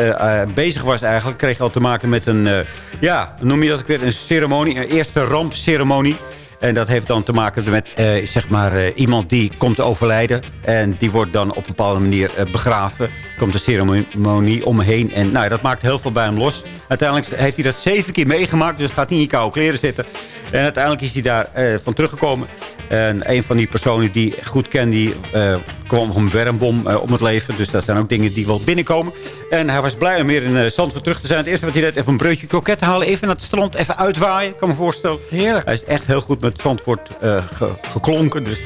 [SPEAKER 6] bezig was eigenlijk... kreeg hij al te maken met een, ja, noem je dat ook weer? Een ceremonie, een eerste rampceremonie. En dat heeft dan te maken met eh, zeg maar, eh, iemand die komt te overlijden. En die wordt dan op een bepaalde manier eh, begraven. Komt de ceremonie omheen. En nou, dat maakt heel veel bij hem los. Uiteindelijk heeft hij dat zeven keer meegemaakt. Dus het gaat niet in koude kleren zitten. En uiteindelijk is hij daar eh, van teruggekomen. En een van die personen die goed ken, die eh, kwam op een bermbom eh, om het leven. Dus dat zijn ook dingen die wel binnenkomen. En hij was blij om weer in uh, Zandvoort terug te zijn. Het eerste wat hij deed, even een broodje kroket halen. Even naar het strand, even uitwaaien. Ik kan me voorstellen.
[SPEAKER 7] Heerlijk.
[SPEAKER 6] Hij is echt heel goed met Zandvoort ge- geklonken. Dus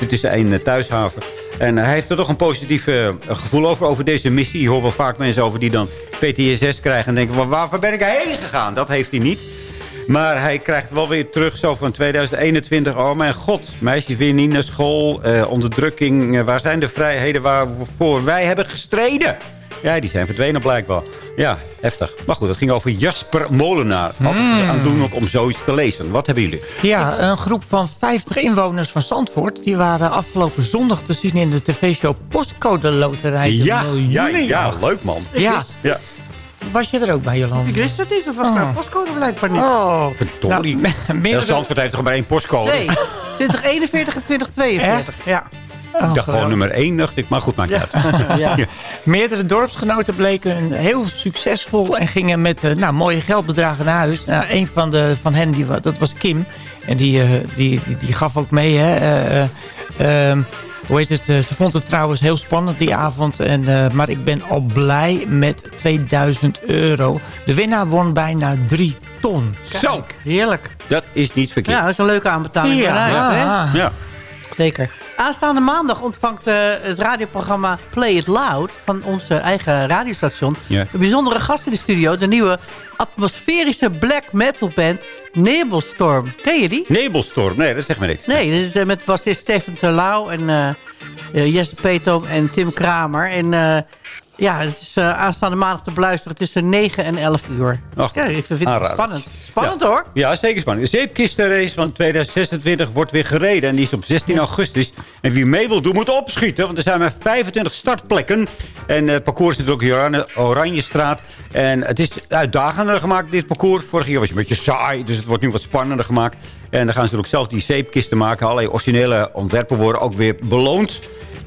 [SPEAKER 6] dit is een eh, thuishaven. En hij heeft er toch een positief eh, gevoel over, over deze missie. Je hoort wel vaak mensen over die dan PTSS krijgen. En denken, "Waar- waarvoor ben ik heen gegaan? Dat heeft hij niet. Maar hij krijgt wel weer terug zo van 2021. Oh mijn god, meisjes weer niet naar school. eh, onderdrukking, eh, waar zijn de vrijheden waarvoor wij hebben gestreden? Ja, die zijn verdwenen blijkbaar. Ja, heftig. Maar goed, het ging over Jasper Molenaar. Altijd aandoenlijk om zoiets te lezen. Wat hebben jullie?
[SPEAKER 4] Ja, een groep van 50 inwoners van Zandvoort... die waren afgelopen zondag te zien in de tv-show Postcode Loterij.
[SPEAKER 6] Ja, ja, ja, leuk man.
[SPEAKER 4] Ja.
[SPEAKER 6] ja.
[SPEAKER 4] Was je er ook bij, Jolanda?
[SPEAKER 7] Ik wist het niet, dat was mijn postcode blijkbaar niet.
[SPEAKER 4] Oh,
[SPEAKER 6] Verdorie.
[SPEAKER 4] Nou, meerdere-
[SPEAKER 6] Zandvoort heeft toch maar één postcode?
[SPEAKER 7] Twee. 2041 en 2042. Ja.
[SPEAKER 6] Ik dacht gewoon nummer één, dacht ik. Maar goed, maakt niet uit.
[SPEAKER 7] ja.
[SPEAKER 4] Meerdere dorpsgenoten bleken heel succesvol en gingen met eh, nou, mooie geldbedragen naar huis. Nou, een van, de, van hen, die, dat was Kim. En die, eh, die, die, die gaf ook mee. Hè, eh, eh, ehm, hoe heet het? ze vond het trouwens heel spannend die avond. En, eh, maar ik ben al blij met 2000 euro. De winnaar won bijna 3 ton.
[SPEAKER 6] Zo,
[SPEAKER 7] Heerlijk.
[SPEAKER 6] dat is niet verkeerd.
[SPEAKER 7] Ja, dat is een leuke aanbetaling.
[SPEAKER 4] Ja, ja.
[SPEAKER 7] hè?
[SPEAKER 6] Ja.
[SPEAKER 7] Zeker. Aanstaande maandag ontvangt eh, het radioprogramma Play It Loud... van onze eigen radiostation... Een bijzondere gast in de studio. De nieuwe atmosferische black metal band Nebelstorm. Ken je die?
[SPEAKER 6] Nebelstorm, nee, dat zegt me niks.
[SPEAKER 7] Nee, dit is eh, met bassist Steven Terlouw en eh, Jesse Peetoom en Tim Kramer. En ja, het is eh, aanstaande maandag te beluisteren tussen 9 en 11 uur.
[SPEAKER 6] Ach,
[SPEAKER 7] ja, ik vind het spannend. Spannend
[SPEAKER 6] Ja.
[SPEAKER 7] hoor.
[SPEAKER 6] Ja, zeker spannend. De zeepkistenrace van 2026 wordt weer gereden. En die is op 16 augustus. En wie mee wil doen, moet opschieten. Want er zijn maar 25 startplekken. En het parcours zit ook hier aan de Oranjestraat. En het is uitdagender gemaakt, dit parcours. Vorig jaar was het een beetje saai. Dus het wordt nu wat spannender gemaakt. En dan gaan ze ook zelf die zeepkisten maken. Allerlei originele ontwerpen worden ook weer beloond.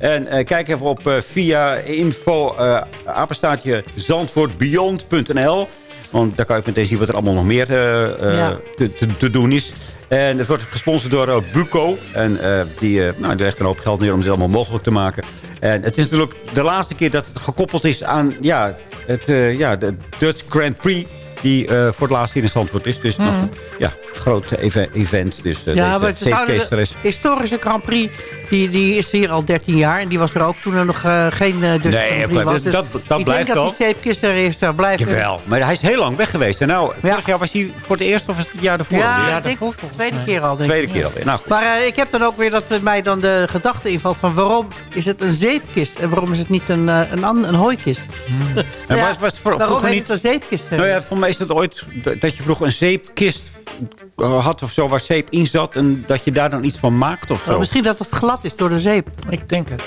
[SPEAKER 6] En eh, kijk even op eh, via info eh apenstaartje zandvoortbeyond.nl. Want daar kan je meteen zien wat er allemaal nog meer
[SPEAKER 7] Ja.
[SPEAKER 6] te, te, te doen is. En het wordt gesponsord door Buco. En die, nou, die legt een hoop geld neer om dit allemaal mogelijk te maken. En het is natuurlijk de laatste keer dat het gekoppeld is aan ja, het, ja, de Dutch Grand Prix. Die voor het laatst hier in Zandvoort is. Dus nog, ja, groot eve- event. Dus uh,
[SPEAKER 7] Ja,
[SPEAKER 6] deze
[SPEAKER 7] maar het is historische Grand Prix, die, die is hier al 13 jaar. En die was er ook toen er nog eh, geen eh Dutch
[SPEAKER 6] Nee,
[SPEAKER 7] was. Dus
[SPEAKER 6] dat- dat
[SPEAKER 7] ik
[SPEAKER 6] blijft
[SPEAKER 7] denk dat die zeepkist er is zou blijven.
[SPEAKER 6] Jawel, maar hij is heel lang weg geweest. En nou, vorig jaar was hij voor het eerst of was het het jaar ervoor?
[SPEAKER 7] Ja,
[SPEAKER 6] alweer?
[SPEAKER 7] ik denk de tweede keer al. Denk
[SPEAKER 6] Tweede
[SPEAKER 7] ik.
[SPEAKER 6] keer alweer. Nou,
[SPEAKER 7] Maar eh, ik heb dan ook weer dat eh, mij dan de gedachte invalt van waarom is het een zeepkist en waarom is het niet een, eh, een, an- een hooikist?
[SPEAKER 6] En
[SPEAKER 7] Ja,
[SPEAKER 6] was- was voor-
[SPEAKER 7] waarom heet
[SPEAKER 6] niet-
[SPEAKER 7] het een zeepkist?
[SPEAKER 6] nou ja, voor mij is het ooit dat je vroeger een zeepkist eh, had of zo waar zeep in zat. En dat je daar dan iets van maakt of zo.
[SPEAKER 7] Oh, misschien dat het glad is door de zeep.
[SPEAKER 4] Ik denk het.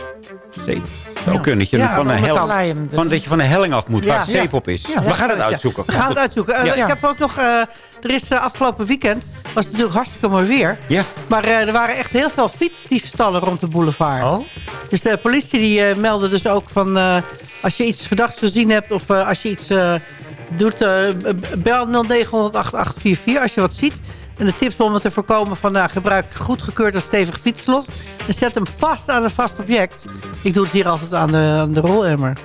[SPEAKER 6] Zeep. Zou kunnen dat je,
[SPEAKER 7] Ja,
[SPEAKER 6] van, een hel,
[SPEAKER 4] dan-
[SPEAKER 6] van, dat je van een helling af moet
[SPEAKER 7] Ja.
[SPEAKER 6] waar zeep
[SPEAKER 7] Ja.
[SPEAKER 6] op is.
[SPEAKER 7] Ja.
[SPEAKER 6] We gaan het
[SPEAKER 7] Ja.
[SPEAKER 6] uitzoeken.
[SPEAKER 7] We gaan het uitzoeken. Eh,
[SPEAKER 4] Ja.
[SPEAKER 7] Ik heb ook nog... eh, er is eh, afgelopen weekend... was het natuurlijk hartstikke mooi weer.
[SPEAKER 6] Ja.
[SPEAKER 7] Maar eh, er waren echt heel veel fietsdiefstallen rond de boulevard.
[SPEAKER 4] Oh?
[SPEAKER 7] Dus de politie die eh, meldde dus ook van... eh, als je iets verdachts gezien hebt... of eh, als je iets eh, doet... eh, bel 0900 8844 als je wat ziet. En de tips om het te voorkomen van... nou, gebruik goedgekeurd een stevig fietslot. En zet hem vast aan een vast object. Ik doe het hier altijd aan de, aan de rolemmer.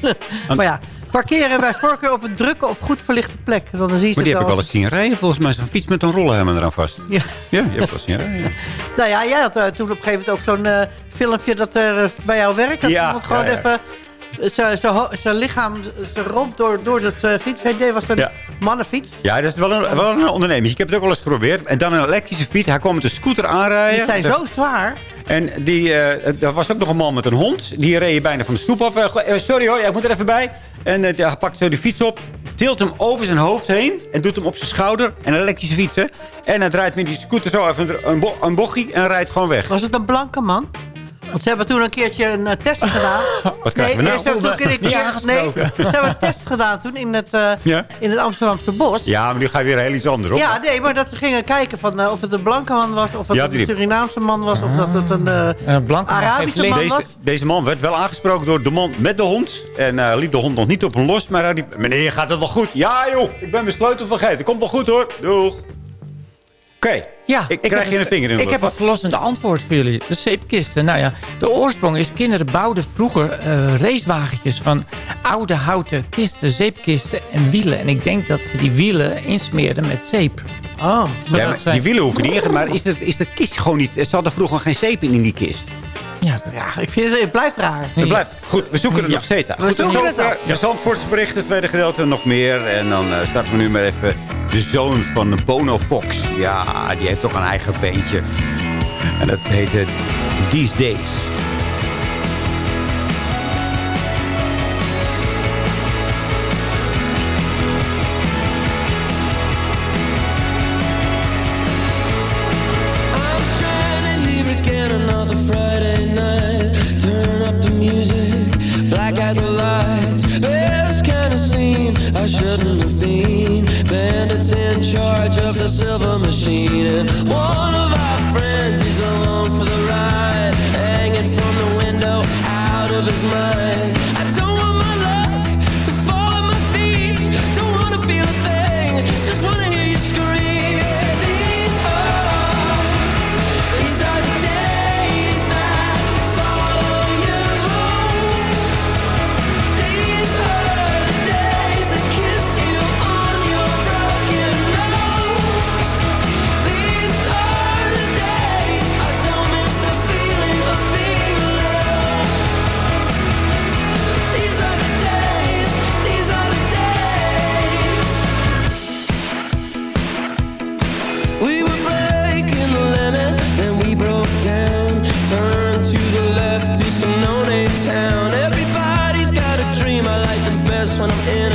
[SPEAKER 7] maar ja, parkeren bij voorkeur op een drukke of goed verlichte plek. Dan zie je
[SPEAKER 6] Maar die heb ik wel eens zien rijden. Volgens mij is een fiets met een rollenhemmer eraan vast.
[SPEAKER 7] Ja.
[SPEAKER 6] Ja, die heb ik wel eens zien rijden. ja.
[SPEAKER 7] Nou ja, jij had eh, toen op een gegeven moment ook zo'n eh, filmpje dat er bij jou werkt. Dat
[SPEAKER 6] Ja,
[SPEAKER 7] iemand gewoon
[SPEAKER 6] ja,
[SPEAKER 7] even zijn- lichaam, zijn romp door, door dat eh, fiets heen deed. was een
[SPEAKER 6] Ja.
[SPEAKER 7] mannenfiets.
[SPEAKER 6] Ja, dat is wel een, wel een onderneming. Ik heb het ook wel eens geprobeerd. En dan een elektrische fiets. Hij kwam met een scooter aanrijden.
[SPEAKER 7] Die zijn zo zwaar.
[SPEAKER 6] En die, eh, er was ook nog een man met een hond. Die reed bijna van de stoep af. Eh, sorry hoor, ik moet er even bij. En hij pakt zo die fiets op. Tilt hem over zijn hoofd heen. En doet hem op zijn schouder. En een elektrische fiets, hè. En hij draait met die scooter zo even een, bo- een bochie. En rijdt gewoon weg.
[SPEAKER 7] Was het een blanke man? Want ze hebben toen een keertje een eh, test gedaan.
[SPEAKER 6] Wat krijgen we nou?
[SPEAKER 7] ze hebben toen een keer-
[SPEAKER 4] Niet
[SPEAKER 7] nee, ze hebben een test gedaan toen in het, eh,
[SPEAKER 6] Ja?
[SPEAKER 7] in het Amsterdamse bos.
[SPEAKER 6] Ja, maar nu ga je weer heel iets anders op.
[SPEAKER 7] Ja, nee, maar dat ze gingen kijken van, eh, of het een blanke man was... of het
[SPEAKER 6] Ja,
[SPEAKER 7] een Surinaamse man was... of dat het een eh,
[SPEAKER 4] Een
[SPEAKER 7] Arabische man
[SPEAKER 6] Deze,
[SPEAKER 7] was.
[SPEAKER 6] deze man werd wel aangesproken door de man met de hond. En eh, liet de hond nog niet op hem los. Maar hij riep, meneer, gaat het wel goed? Ja, joh, ik ben mijn sleutel vergeten. Komt wel goed, hoor. Doeg. Oké,
[SPEAKER 4] Ja,
[SPEAKER 6] ik, krijg je een vinger in de
[SPEAKER 4] Ik heb een verlossende antwoord voor jullie. De zeepkisten. Nou ja, de oorsprong is... kinderen bouwden vroeger eh, racewagentjes van oude houten kisten, zeepkisten en wielen. En ik denk dat ze die wielen insmeerden met zeep.
[SPEAKER 7] Oh.
[SPEAKER 6] Ja, maar
[SPEAKER 4] zij-
[SPEAKER 6] die wielen hoeven niet in. Maar is, het, is de kist gewoon niet... Ze hadden vroeger geen zeep in, in die kist.
[SPEAKER 4] Ja, dat-
[SPEAKER 7] Ja, ik vind het, het blijft raar.
[SPEAKER 6] Het blijft. Goed, we zoeken het
[SPEAKER 4] Ja.
[SPEAKER 6] nog steeds uit.
[SPEAKER 7] We
[SPEAKER 6] Goed,
[SPEAKER 7] zoeken het uit.
[SPEAKER 6] De Zandvoortsbericht, het tweede gedeelte nog meer. En dan eh, starten we nu maar even de zoon van Bono Fox. Ja, die heeft ook een eigen beentje. En dat heet eh, These Days.
[SPEAKER 15] When I'm in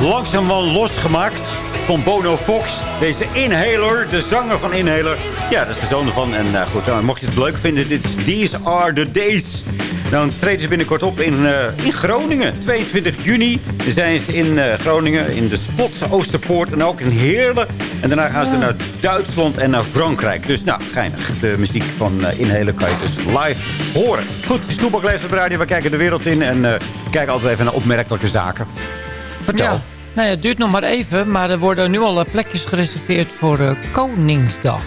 [SPEAKER 6] langzaam wel losgemaakt van Bono Fox. Deze Inhaler, de zanger van Inhaler. Ja, dat is de zoon ervan. En nou goed, nou, mocht je het leuk vinden, dit is These Are The Days. Dan treden ze binnenkort op in, eh, in Groningen. 22 juni zijn ze in eh, Groningen, in de Spot, Oosterpoort en ook in Heerlen. En daarna gaan ze naar Duitsland en naar Frankrijk. Dus nou, geinig. De muziek van eh, Inhaler kan je dus live horen. Goed, Stoelbak leeft op radio. We kijken de wereld in en eh, kijken altijd even naar opmerkelijke zaken. Vertel.
[SPEAKER 4] Ja. Nou ja, het duurt nog maar even, maar er worden nu al eh, plekjes gereserveerd voor eh, Koningsdag.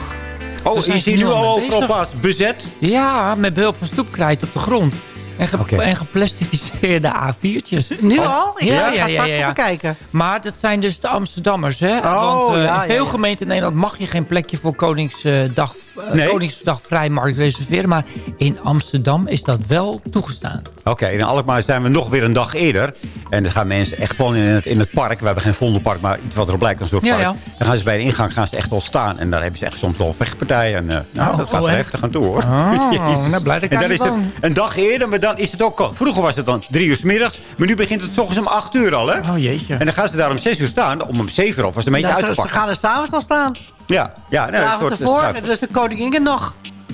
[SPEAKER 6] Oh, is die nu
[SPEAKER 4] al
[SPEAKER 6] al overal plaats bezet?
[SPEAKER 4] Ja, met behulp van stoepkrijt op de grond. En, ge en geplastificeerde A4'tjes.
[SPEAKER 7] Nu al? Ik
[SPEAKER 4] Ja, ja, ja, ja, ja.
[SPEAKER 7] even kijken.
[SPEAKER 4] Maar dat zijn dus de Amsterdammers. Hè?
[SPEAKER 7] Oh,
[SPEAKER 4] Want eh,
[SPEAKER 7] ja,
[SPEAKER 4] in veel
[SPEAKER 7] ja, ja.
[SPEAKER 4] gemeenten in Nederland mag je geen plekje voor Koningsdag
[SPEAKER 6] Nee.
[SPEAKER 4] Koningsdag vrijmarkt reserveren. Maar in Amsterdam is dat wel toegestaan.
[SPEAKER 6] Oké, in Alkmaar zijn we nog weer een dag eerder. En dan gaan mensen echt gewoon in het, in het park. We hebben geen Vondelpark, maar iets wat erop lijkt als een soort
[SPEAKER 4] Ja,
[SPEAKER 6] park.
[SPEAKER 4] ja.
[SPEAKER 6] Dan gaan ze bij de ingang gaan ze echt wel staan. En daar hebben ze echt soms wel vechtpartijen. En, eh, nou,
[SPEAKER 4] Oh,
[SPEAKER 6] dat gaat
[SPEAKER 4] oh,
[SPEAKER 6] er
[SPEAKER 4] echt?
[SPEAKER 6] heftig aan toe, hoor.
[SPEAKER 4] Oh, nou, blij dat ik
[SPEAKER 6] en
[SPEAKER 4] daar
[SPEAKER 6] dan
[SPEAKER 4] niet
[SPEAKER 6] is het een dag eerder, maar dan is het ook. Vroeger was het dan drie uur 's middags. Maar nu begint het s ochtends om acht uur al, hè?
[SPEAKER 4] Oh jeetje.
[SPEAKER 6] En dan gaan ze daar om zes uur staan. Om om zeven uur alvast een beetje uit
[SPEAKER 7] ze,
[SPEAKER 6] te
[SPEAKER 7] ze
[SPEAKER 6] pakken.
[SPEAKER 7] gaan er s'avonds al staan.
[SPEAKER 6] Ja, ja.
[SPEAKER 7] De
[SPEAKER 6] nou, het
[SPEAKER 7] avond ervoor, dus de koningin nog.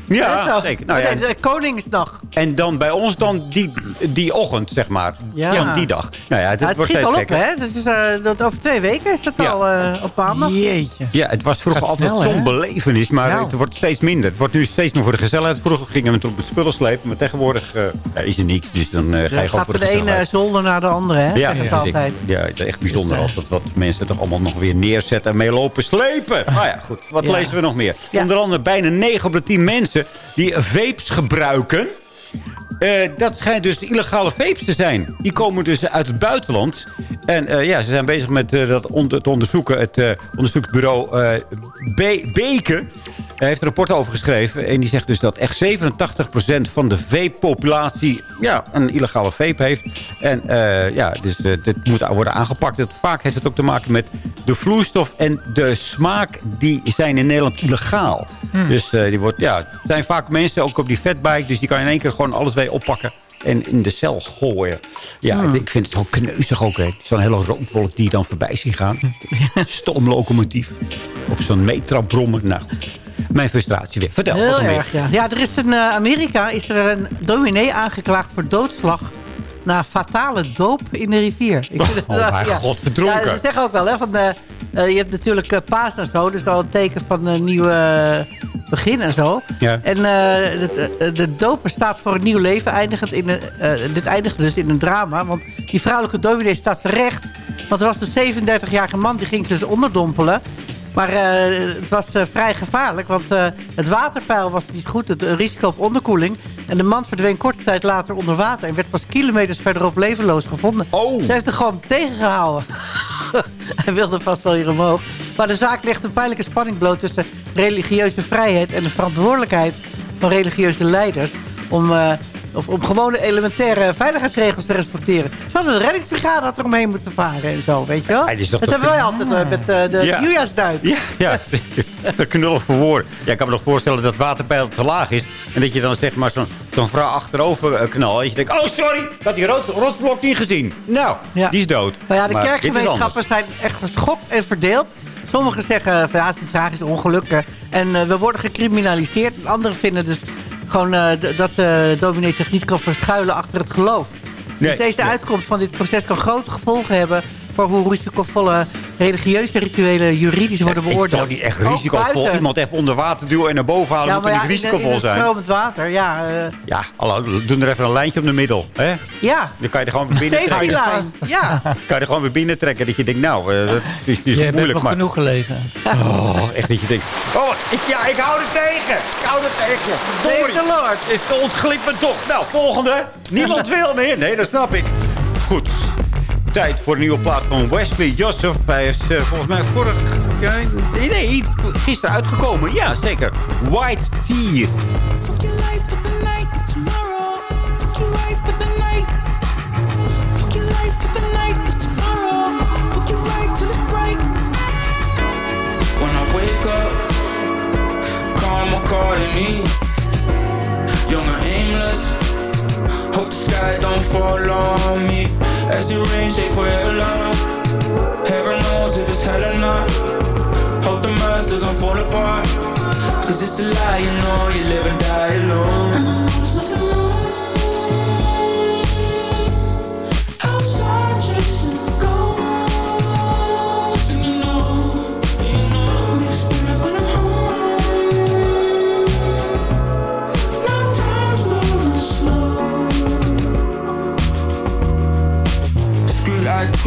[SPEAKER 6] Ja, zeker. Nou ja,
[SPEAKER 7] de, Koningsdag.
[SPEAKER 6] En dan bij ons dan die, die ochtend, zeg maar.
[SPEAKER 7] Ja.
[SPEAKER 6] Die dag. Nou ja, het,
[SPEAKER 7] Ja, het
[SPEAKER 6] wordt
[SPEAKER 7] schiet al op, hè? Dat is, eh, dat over twee weken is dat
[SPEAKER 6] Ja.
[SPEAKER 7] al eh, op maandag.
[SPEAKER 4] Jeetje.
[SPEAKER 6] Ja, het was vroeger
[SPEAKER 4] Gaat
[SPEAKER 6] altijd zo'n belevenis, maar
[SPEAKER 4] Nou.
[SPEAKER 6] het wordt steeds minder. Het wordt nu steeds meer voor de gezelligheid. Vroeger gingen we het op de spullen slepen, maar tegenwoordig eh, ja, is er niks. Dus dan ga je
[SPEAKER 7] Het
[SPEAKER 6] gewoon
[SPEAKER 7] gaat
[SPEAKER 6] voor
[SPEAKER 7] van
[SPEAKER 6] de
[SPEAKER 7] de ene zolder naar de andere, hè?
[SPEAKER 6] Ja, ja,
[SPEAKER 7] altijd.
[SPEAKER 6] ja, het is echt bijzonder altijd wat mensen toch allemaal nog weer neerzetten en meelopen slepen. Nou ja, goed. Wat
[SPEAKER 7] Ja.
[SPEAKER 6] lezen we nog meer?
[SPEAKER 7] Ja.
[SPEAKER 6] Onder andere bijna 9 op de 10 mensen die vapes gebruiken. Eh, dat schijnt dus illegale vapes te zijn. Die komen dus uit het buitenland. En eh, ja, ze zijn bezig met eh, dat te onderzoeken. Het onderzoeksbureau Be Beke hij heeft een rapport over geschreven. En die zegt dus dat echt 87% van de vape-populatie ja, een illegale vape heeft. En eh, ja, dus eh, dit moet worden aangepakt. Het, vaak heeft het ook te maken met de vloeistof en de smaak. Die zijn in Nederland illegaal. Dus eh, die wordt, ja, het zijn vaak mensen ook op die fatbike. Dus die kan in één keer gewoon alles weer oppakken. En in de cel gooien. Ja, ik vind het gewoon kneuzig ook. Zo'n hele rookwolk die je dan voorbij ziet gaan. Stoomlocomotief. Op zo'n metrabrommer. Nou, mijn frustratie weer. Vertel,
[SPEAKER 7] Heel erg, ja. Ja, er is in eh, Amerika is er een dominee aangeklaagd voor doodslag... na fatale doop in de rivier. Ik vind
[SPEAKER 6] Oh, mijn
[SPEAKER 7] ja.
[SPEAKER 6] god, verdronken.
[SPEAKER 7] Ja, ze zeggen ook wel, hè, van, eh, eh, je hebt natuurlijk eh, paas en zo. Dus al een teken van een nieuw eh, begin en zo.
[SPEAKER 6] Ja.
[SPEAKER 7] En de, de, de doper staat voor een nieuw leven. Eindigend in een, dit eindigt dus in een drama. Want die vrouwelijke dominee staat terecht. Want er was een 37-jarige man, die ging ze dus onderdompelen. Maar eh, het was eh, vrij gevaarlijk, want eh, het waterpeil was niet goed. Het risico op onderkoeling. En de man verdween korte tijd later onder water... en werd pas kilometers verderop levenloos gevonden.
[SPEAKER 6] Oh.
[SPEAKER 7] Ze heeft er gewoon tegengehouden. Hij wilde vast wel hier omhoog. Maar de zaak legt een pijnlijke spanning bloot... tussen religieuze vrijheid en de verantwoordelijkheid van religieuze leiders... om, of, om gewone elementaire veiligheidsregels te respecteren. Zoals de reddingsbrigade had er omheen moeten varen en zo, weet je wel?
[SPEAKER 6] Ja,
[SPEAKER 7] dat hebben wij altijd eh, met eh, de
[SPEAKER 6] Ja.
[SPEAKER 7] nieuwjaarsduik.
[SPEAKER 6] Ja, ja. te knullig voor woorden. Ja, ik kan me nog voorstellen dat het waterpeil te laag is. En dat je dan zeg maar zo'n vrouw achterover eh, knalt. En je denkt, oh sorry, ik had die rood, rotsblok niet gezien. Nou,
[SPEAKER 7] Ja.
[SPEAKER 6] die is dood.
[SPEAKER 7] Nou ja, de
[SPEAKER 6] Maar
[SPEAKER 7] kerkgemeenschappen zijn echt geschokt en verdeeld. Sommigen zeggen ja, het is een tragisch ongeluk. eh, En we worden gecriminaliseerd. En anderen vinden dus gewoon eh, dat de dominee zich niet kan verschuilen achter het geloof.
[SPEAKER 6] Nee,
[SPEAKER 7] dus deze
[SPEAKER 6] nee.
[SPEAKER 7] uitkomst van dit proces kan grote gevolgen hebben... voor hoe risicovolle religieuze rituelen juridisch worden
[SPEAKER 6] Is
[SPEAKER 7] beoordeeld.
[SPEAKER 6] toch niet echt risicovol? Iemand even onder water duwen en naar boven halen
[SPEAKER 7] Ja,
[SPEAKER 6] moet
[SPEAKER 7] ja,
[SPEAKER 6] niet
[SPEAKER 7] in, in
[SPEAKER 6] risicovol
[SPEAKER 7] het
[SPEAKER 6] zijn?
[SPEAKER 7] stromend water, ja. eh,
[SPEAKER 6] Ja, hallo, doe er even een lijntje om de middel. Hè?
[SPEAKER 7] ja.
[SPEAKER 6] Dan kan je er gewoon weer binnen trekken.
[SPEAKER 7] ja.
[SPEAKER 6] Kan je er gewoon weer binnen trekken. Dat je denkt, nou, eh, dat is, het is
[SPEAKER 4] Je hebt
[SPEAKER 6] moeilijk.
[SPEAKER 4] nog
[SPEAKER 6] Maar,
[SPEAKER 4] genoeg gelegen.
[SPEAKER 6] oh, echt dat je denkt, oh, ik, ja, ik hou er tegen. Ik hou er tegen. Sorry.
[SPEAKER 7] The Lord.
[SPEAKER 6] Het ontglipt me toch. Nou, volgende. Niemand wil meer. Nee, dat snap ik. Goed. Tijd voor een nieuwe plaat van Wesley Joseph. Is eh, volgens mij vorig... nee, gisteren uitgekomen. Ja, zeker. White Teeth.
[SPEAKER 13] Fuck your life for the night is
[SPEAKER 16] sky don't fall on me. As the rain shake forever long. Uh, heaven knows if it's hell or not. Hope the earth doesn't fall apart. Cause it's a lie, you know, you live and die alone.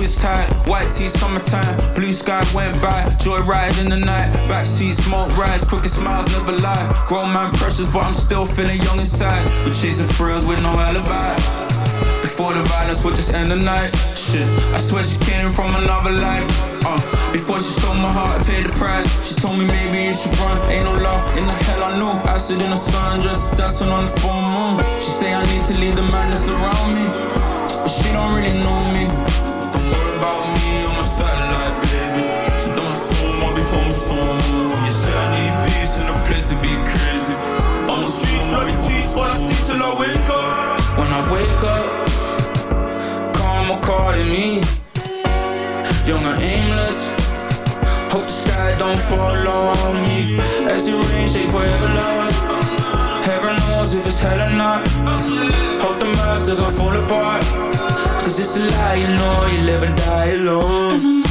[SPEAKER 16] twist tight, white tee, summertime. Blue sky went by, joyride in the night. Backseat smoke rise, crooked smiles never lie. Grown man pressures, but I'm still feeling young inside. We're chasing thrills with no alibi. Before the violence, we'll just end the night. Shit, I swear she came from another life. Uh, before she stole my heart, I paid the price. She told me maybe you should run. Ain't no law in the hell I knew. Acid in a sundress, dancing on the full moon. She say I need to leave the madness around me, but she don't really know me. Till I wake up. When I wake up, karma calling me. Young and aimless. Hope the sky don't fall on me. As the rain shake forever, love. Heaven knows if it's hell or not. Hope the earth doesn't fall apart. Cause it's a lie, you know you live and die alone.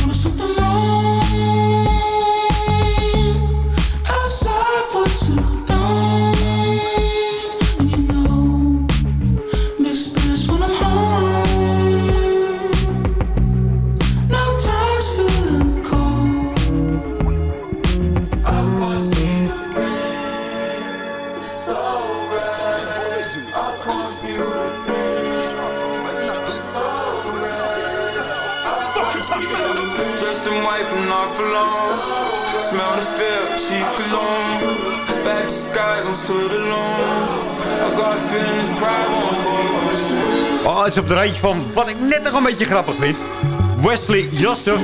[SPEAKER 6] Oh, het is op het randje van wat ik net nog een beetje grappig vind. Wesley Joseph,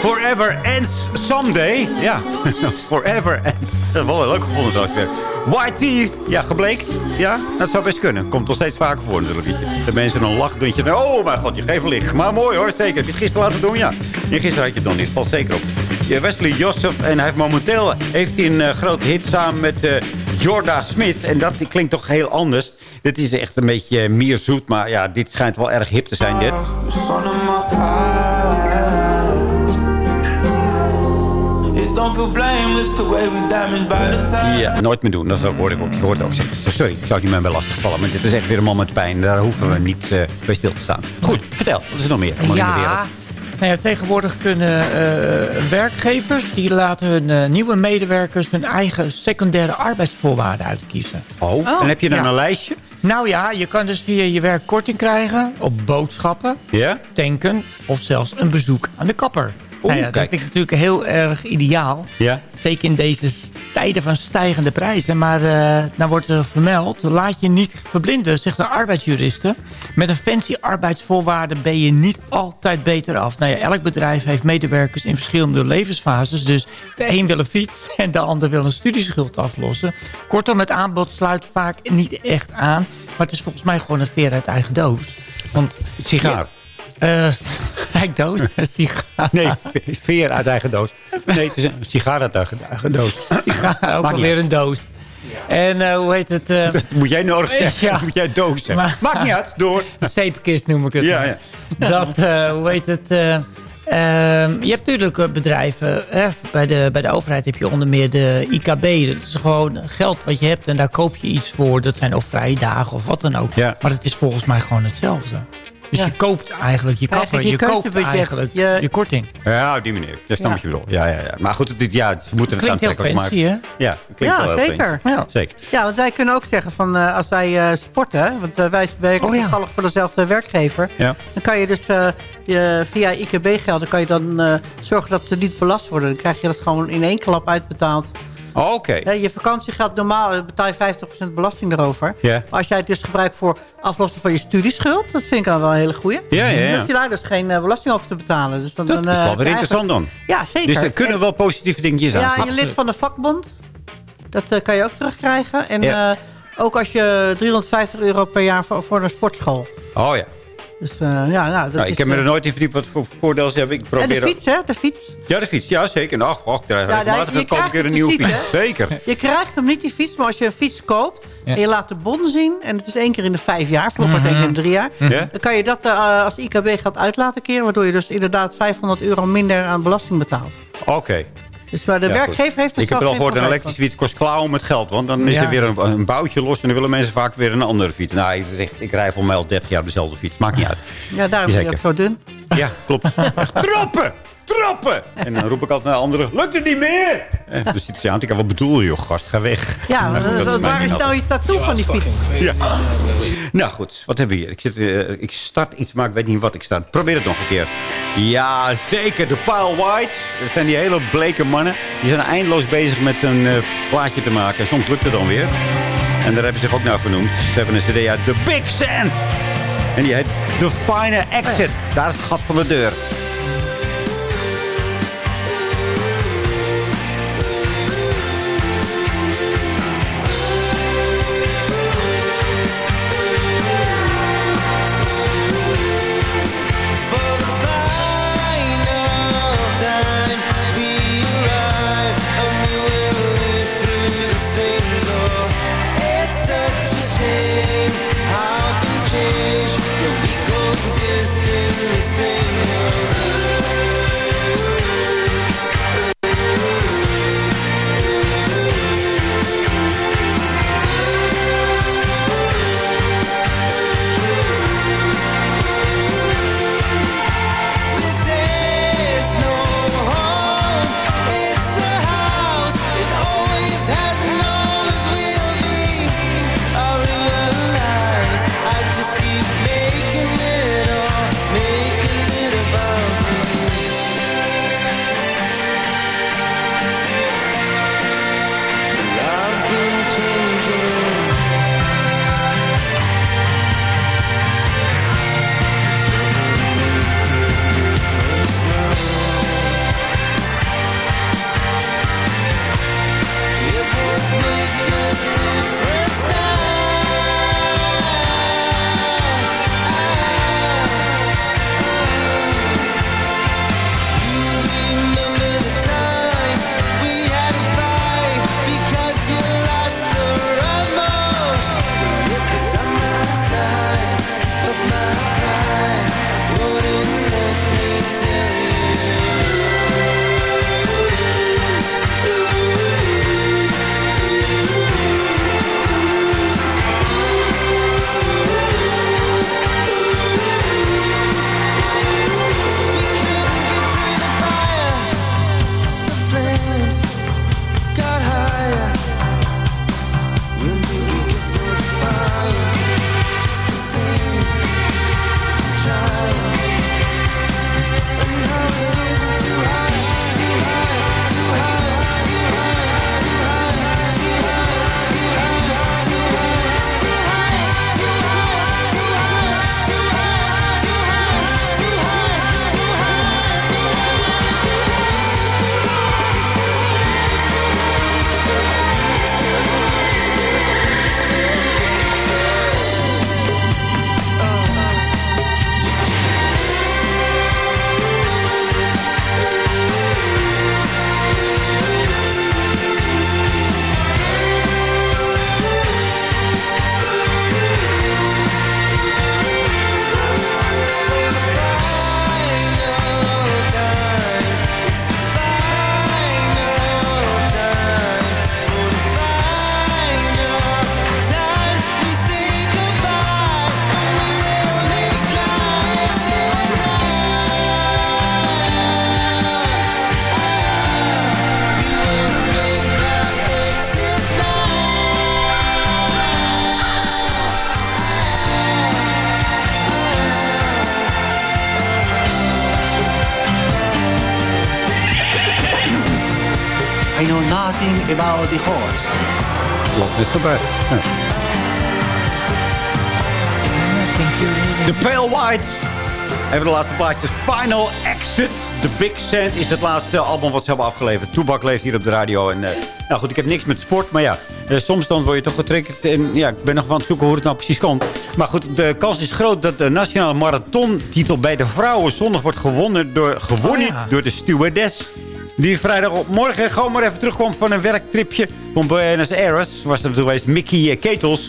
[SPEAKER 6] Forever Ends Someday. Ja, Forever and... Dat is wel leuk gevonden trouwens. White Teeth, ja, gebleken. Ja, dat zou best kunnen. Komt nog steeds vaker voor natuurlijk. De mensen dan lachen, denk je, oh mijn god, je geeft licht. Maar mooi hoor, zeker. Heb je het gisteren laten doen? Ja. Nee, gisteren had je het nog niet. Valt zeker op. Wesley Joseph, en hij heeft momenteel heeft hij een eh, grote hit samen met eh, Jorda Smith. En dat klinkt toch heel anders. Dit is echt een beetje meer zoet, maar ja, dit schijnt wel erg hip te zijn, dit. Ja, nooit meer doen. Dat hoorde ik ook. Je hoort het ook zeggen. Sorry, ik zou het niet meer bij lastig vallen. Maar dit is echt weer een man met pijn. Daar hoeven we niet eh, bij stil te staan. Goed, vertel. Wat is er nog meer allemaal in de wereld?
[SPEAKER 4] Ja, nou ja, tegenwoordig kunnen eh, werkgevers... die laten hun eh, nieuwe medewerkers... hun eigen secundaire arbeidsvoorwaarden uitkiezen.
[SPEAKER 6] Oh, en heb je dan
[SPEAKER 4] ja.
[SPEAKER 6] een lijstje?
[SPEAKER 4] Nou ja, je kan dus via je werk korting krijgen... op boodschappen,
[SPEAKER 6] Ja?
[SPEAKER 4] tanken... of zelfs een bezoek aan de kapper.
[SPEAKER 6] Oeh,
[SPEAKER 4] nou ja, dat is natuurlijk heel erg ideaal.
[SPEAKER 6] Ja?
[SPEAKER 4] Zeker in deze tijden van stijgende prijzen. Maar eh nou wordt er vermeld, laat je niet verblinden, zegt een arbeidsjuriste. Met een fancy arbeidsvoorwaarde ben je niet altijd beter af. Nou ja, elk bedrijf heeft medewerkers in verschillende levensfases. Dus de een wil een fiets en de ander wil een studieschuld aflossen. Kortom, het aanbod sluit vaak niet echt aan. Maar het is volgens mij gewoon een veer uit eigen doos. Want,
[SPEAKER 6] Sigaar.
[SPEAKER 4] Ik doos? Een sigaar.
[SPEAKER 6] Nee, veer uit eigen doos. Nee, het is een sigaar uit eigen, doos.
[SPEAKER 4] sigaar, ook alweer een doos. En eh, hoe heet het? eh,
[SPEAKER 6] Dat moet jij nodig.
[SPEAKER 4] Ja.
[SPEAKER 6] Dat moet jij doos zeggen.
[SPEAKER 4] Maar-
[SPEAKER 6] Maakt niet uit, door.
[SPEAKER 4] Een zeepkist noem ik het.
[SPEAKER 6] Ja, ja.
[SPEAKER 4] Dat, hoe heet het? eh, ehm, je hebt natuurlijk bedrijven. Hè, bij, de, bij de overheid heb je onder meer de IKB. Dat is gewoon geld wat je hebt en daar koop je iets voor. Dat zijn of vrije dagen of wat dan ook.
[SPEAKER 6] Ja.
[SPEAKER 4] Maar het is volgens mij gewoon hetzelfde. Dus
[SPEAKER 7] Ja.
[SPEAKER 4] je koopt eigenlijk je kapper.
[SPEAKER 7] Je
[SPEAKER 4] Je, koopt eigenlijk
[SPEAKER 7] Je-
[SPEAKER 4] je korting.
[SPEAKER 6] Ja, op die manier. Dat snap
[SPEAKER 7] Ja.
[SPEAKER 6] je bedoel. Ja, ja, ja. Maar goed, het, ja, ze moeten het
[SPEAKER 4] Klinkt heel
[SPEAKER 6] aantrekkelijk
[SPEAKER 4] fancy,
[SPEAKER 6] maken.
[SPEAKER 4] hè?
[SPEAKER 6] Ja, klinkt
[SPEAKER 7] Ja,
[SPEAKER 6] wel heel
[SPEAKER 7] zeker.
[SPEAKER 6] fancy.
[SPEAKER 4] Ja.
[SPEAKER 6] Zeker.
[SPEAKER 7] Ja, want wij kunnen ook zeggen van eh, als wij eh, sporten, want eh, wij werken
[SPEAKER 4] Oh ja.
[SPEAKER 7] toevallig voor dezelfde werkgever.
[SPEAKER 6] Ja.
[SPEAKER 7] Dan kan je dus eh, je, via IKB-gelden kan je dan eh, zorgen dat ze niet belast worden. Dan krijg je dat gewoon in één klap uitbetaald.
[SPEAKER 6] Oh, Oké.
[SPEAKER 7] Hè, je vakantiegeld normaal eh, betaal je 50% belasting erover.
[SPEAKER 6] Ja.
[SPEAKER 7] Maar als jij het dus gebruikt voor aflossen van je studieschuld, dat vind ik dan wel een hele goeie.
[SPEAKER 6] Ja, ja, ja.
[SPEAKER 7] Dan hoef je daar dus geen eh, belasting over te betalen. Dus dan,
[SPEAKER 6] Dat
[SPEAKER 7] dan,
[SPEAKER 6] is
[SPEAKER 7] eh,
[SPEAKER 6] wel weer
[SPEAKER 7] heb je
[SPEAKER 6] interessant dan.
[SPEAKER 7] Ja, zeker.
[SPEAKER 6] Dus er kunnen
[SPEAKER 7] En-
[SPEAKER 6] wel positieve dingetjes aan.
[SPEAKER 7] ja, je lid van de vakbond. Dat eh, kan je ook terugkrijgen. En
[SPEAKER 6] Ja.
[SPEAKER 7] eh, ook als je 350 euro per jaar voor, voor een sportschool.
[SPEAKER 6] Oh ja.
[SPEAKER 7] Dus eh, ja, nou, dat
[SPEAKER 6] Nou,
[SPEAKER 7] is,
[SPEAKER 6] ik heb me
[SPEAKER 7] eh,
[SPEAKER 6] er nooit in verdiept wat voor voordeel ze hebben. Ik
[SPEAKER 7] En
[SPEAKER 6] probeer
[SPEAKER 7] de fiets, hè? De fiets.
[SPEAKER 6] Ja, de fiets. Ja, zeker. Nou, och, daar
[SPEAKER 7] Ja,
[SPEAKER 6] regelmatig
[SPEAKER 7] je
[SPEAKER 6] koop ik
[SPEAKER 7] krijgt
[SPEAKER 6] weer een nieuwe fiets. Zeker.
[SPEAKER 7] Je krijgt hem niet, die fiets. Maar als je een fiets koopt
[SPEAKER 4] Ja.
[SPEAKER 7] en je laat de bon zien... en het is één keer in de vijf jaar, vroeger was het één keer in de drie jaar...
[SPEAKER 6] Ja?
[SPEAKER 7] dan kan je dat eh, als IKB geld uit laten keren... waardoor je dus inderdaad 500 euro minder aan belasting betaalt.
[SPEAKER 6] Oké.
[SPEAKER 7] Dus maar de
[SPEAKER 6] Ja,
[SPEAKER 7] werkgever heeft er
[SPEAKER 6] Ik heb wel gehoord, een elektrische fiets kost klauwen met geld. Want dan is
[SPEAKER 4] Ja.
[SPEAKER 6] er weer een, een boutje los en dan willen mensen vaak weer een andere fiets. Nou, even gezegd, ik rij voor mij al 30 jaar dezelfde fiets. Maakt niet uit.
[SPEAKER 7] Ja, daarom ben je ook zo dun.
[SPEAKER 6] Ja, klopt. Trappen!
[SPEAKER 15] Trappen. En dan roep ik altijd naar anderen, lukt het niet meer? En dan zit ze aan te kijken, wat bedoel je, joh, gast, ga weg.
[SPEAKER 7] Ja,
[SPEAKER 15] goed, dat mij
[SPEAKER 7] waar is nou je tattoo van die fiets?
[SPEAKER 15] Ja. Nou goed, wat hebben we hier? Ik, zit, eh, ik start iets, maar ik weet niet wat ik start. Probeer het nog een keer. Ja, zeker. De Pile Whites. Dat zijn die hele bleke mannen. Die zijn eindeloos bezig met een eh, plaatje te maken. En soms lukt het dan weer. En daar hebben ze zich ook naar vernoemd. Ze hebben een cd uit The Big Sand. En die heet The Fine Exit. Daar is het gat van de deur. Even de laatste plaatjes. Final Exit. The Big Sand is het laatste album wat ze hebben afgeleverd. Toebak leeft hier op de radio. En, eh, nou goed, ik heb niks met sport. Maar ja, eh, soms dan word je toch getriggerd. En ja, ik ben nog aan het zoeken hoe het nou precies kan. Maar goed, de kans is groot dat de nationale marathontitel bij de vrouwen zondag wordt gewonnen door, gewonnen
[SPEAKER 6] Oh ja.
[SPEAKER 15] door de stewardess. Die vrijdagmorgen gewoon maar even terugkwam van een werktripje. Van Buenos Aires was er toen geweest Mickey eh, Ketels.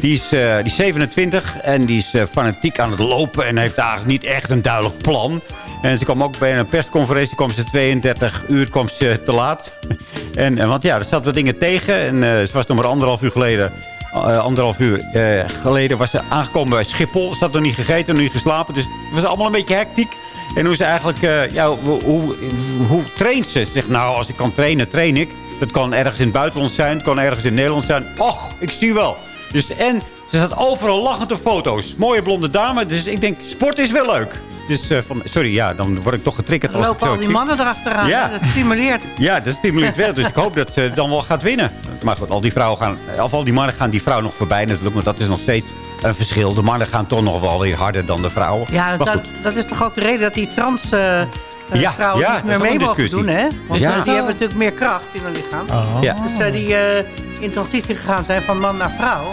[SPEAKER 15] Die is, eh, die is 27 en die is eh, fanatiek aan het lopen. En heeft eigenlijk niet echt een duidelijk plan. En ze kwam ook bij een persconferentie. kwam ze 32 uur kwam ze te laat. En, en, want ja, er zaten wat dingen tegen. En eh, ze was nog maar anderhalf uur geleden... eh, anderhalf uur eh, geleden was ze aangekomen bij Schiphol. Ze had nog niet gegeten, nog niet geslapen. Dus het was allemaal een beetje hectiek.
[SPEAKER 6] En hoe ze eigenlijk, eh, ja, hoe, traint ze? Ze zegt, nou, als ik kan trainen, train ik. Dat kan ergens in het buitenland zijn, kan ergens in Nederland zijn. Och, ik zie wel. Dus, en ze staat overal lachend op foto's. Mooie blonde dame, dus ik denk, sport is wel leuk. Dus, eh, van, sorry, ja, dan word ik toch getriggerd.
[SPEAKER 7] Dan
[SPEAKER 6] als ik
[SPEAKER 7] lopen al die mannen erachteraan.
[SPEAKER 6] Ja.
[SPEAKER 7] Dat stimuleert.
[SPEAKER 6] Ja, dat stimuleert wel. Dus ik hoop dat ze dan wel gaat winnen. Maar goed, al die vrouwen gaan, of al die mannen gaan die vrouw nog voorbij natuurlijk. Want dat is nog steeds een verschil. De mannen gaan toch nog wel weer harder dan de vrouwen.
[SPEAKER 7] Ja, dat, dat is toch ook de reden dat die trans eh, eh,
[SPEAKER 6] Ja,
[SPEAKER 7] vrouwen
[SPEAKER 6] ja,
[SPEAKER 7] niet meer mee mogen doen, hè? Want
[SPEAKER 6] Ja.
[SPEAKER 7] die hebben natuurlijk meer kracht in hun lichaam.
[SPEAKER 6] Ja.
[SPEAKER 7] Dus eh, die eh, in transitie gegaan zijn van man naar vrouw.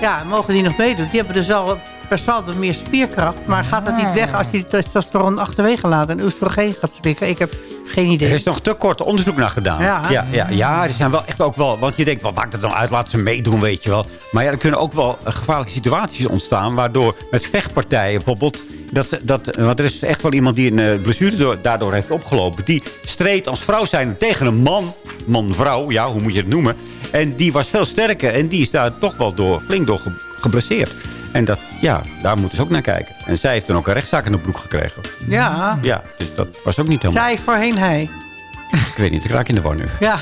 [SPEAKER 7] Ja, mogen die nog meedoen? Die hebben dus wel per saldo meer spierkracht. Maar gaat dat niet weg als je die testosteron achterwege laat en oestrogeen gaat slikken? Ik heb geen
[SPEAKER 6] Er
[SPEAKER 7] idee.
[SPEAKER 6] is nog te kort onderzoek naar gedaan.
[SPEAKER 7] Ja.
[SPEAKER 6] ja, ja, ja, er zijn wel echt ook wel... Want je denkt, wat maakt het dan uit? Laat ze meedoen, weet je wel. Maar ja, er kunnen ook wel eh, gevaarlijke situaties ontstaan... waardoor met vechtpartijen bijvoorbeeld... Dat, dat, want er is echt wel iemand die een eh, blessure door- daardoor heeft opgelopen. Die streed als vrouw zijn tegen een man. Man-vrouw, ja, hoe moet je het noemen? En die was veel sterker. En die is daar toch wel door, flink door ge- geblesseerd. En dat, ja, daar moeten ze ook naar kijken. En zij heeft dan ook een rechtszaak in de broek gekregen.
[SPEAKER 7] Ja,
[SPEAKER 6] Ja, dus dat was ook niet helemaal...
[SPEAKER 7] zij voorheen hij.
[SPEAKER 6] Ik weet niet, ik raak in de war nu.
[SPEAKER 7] Ja,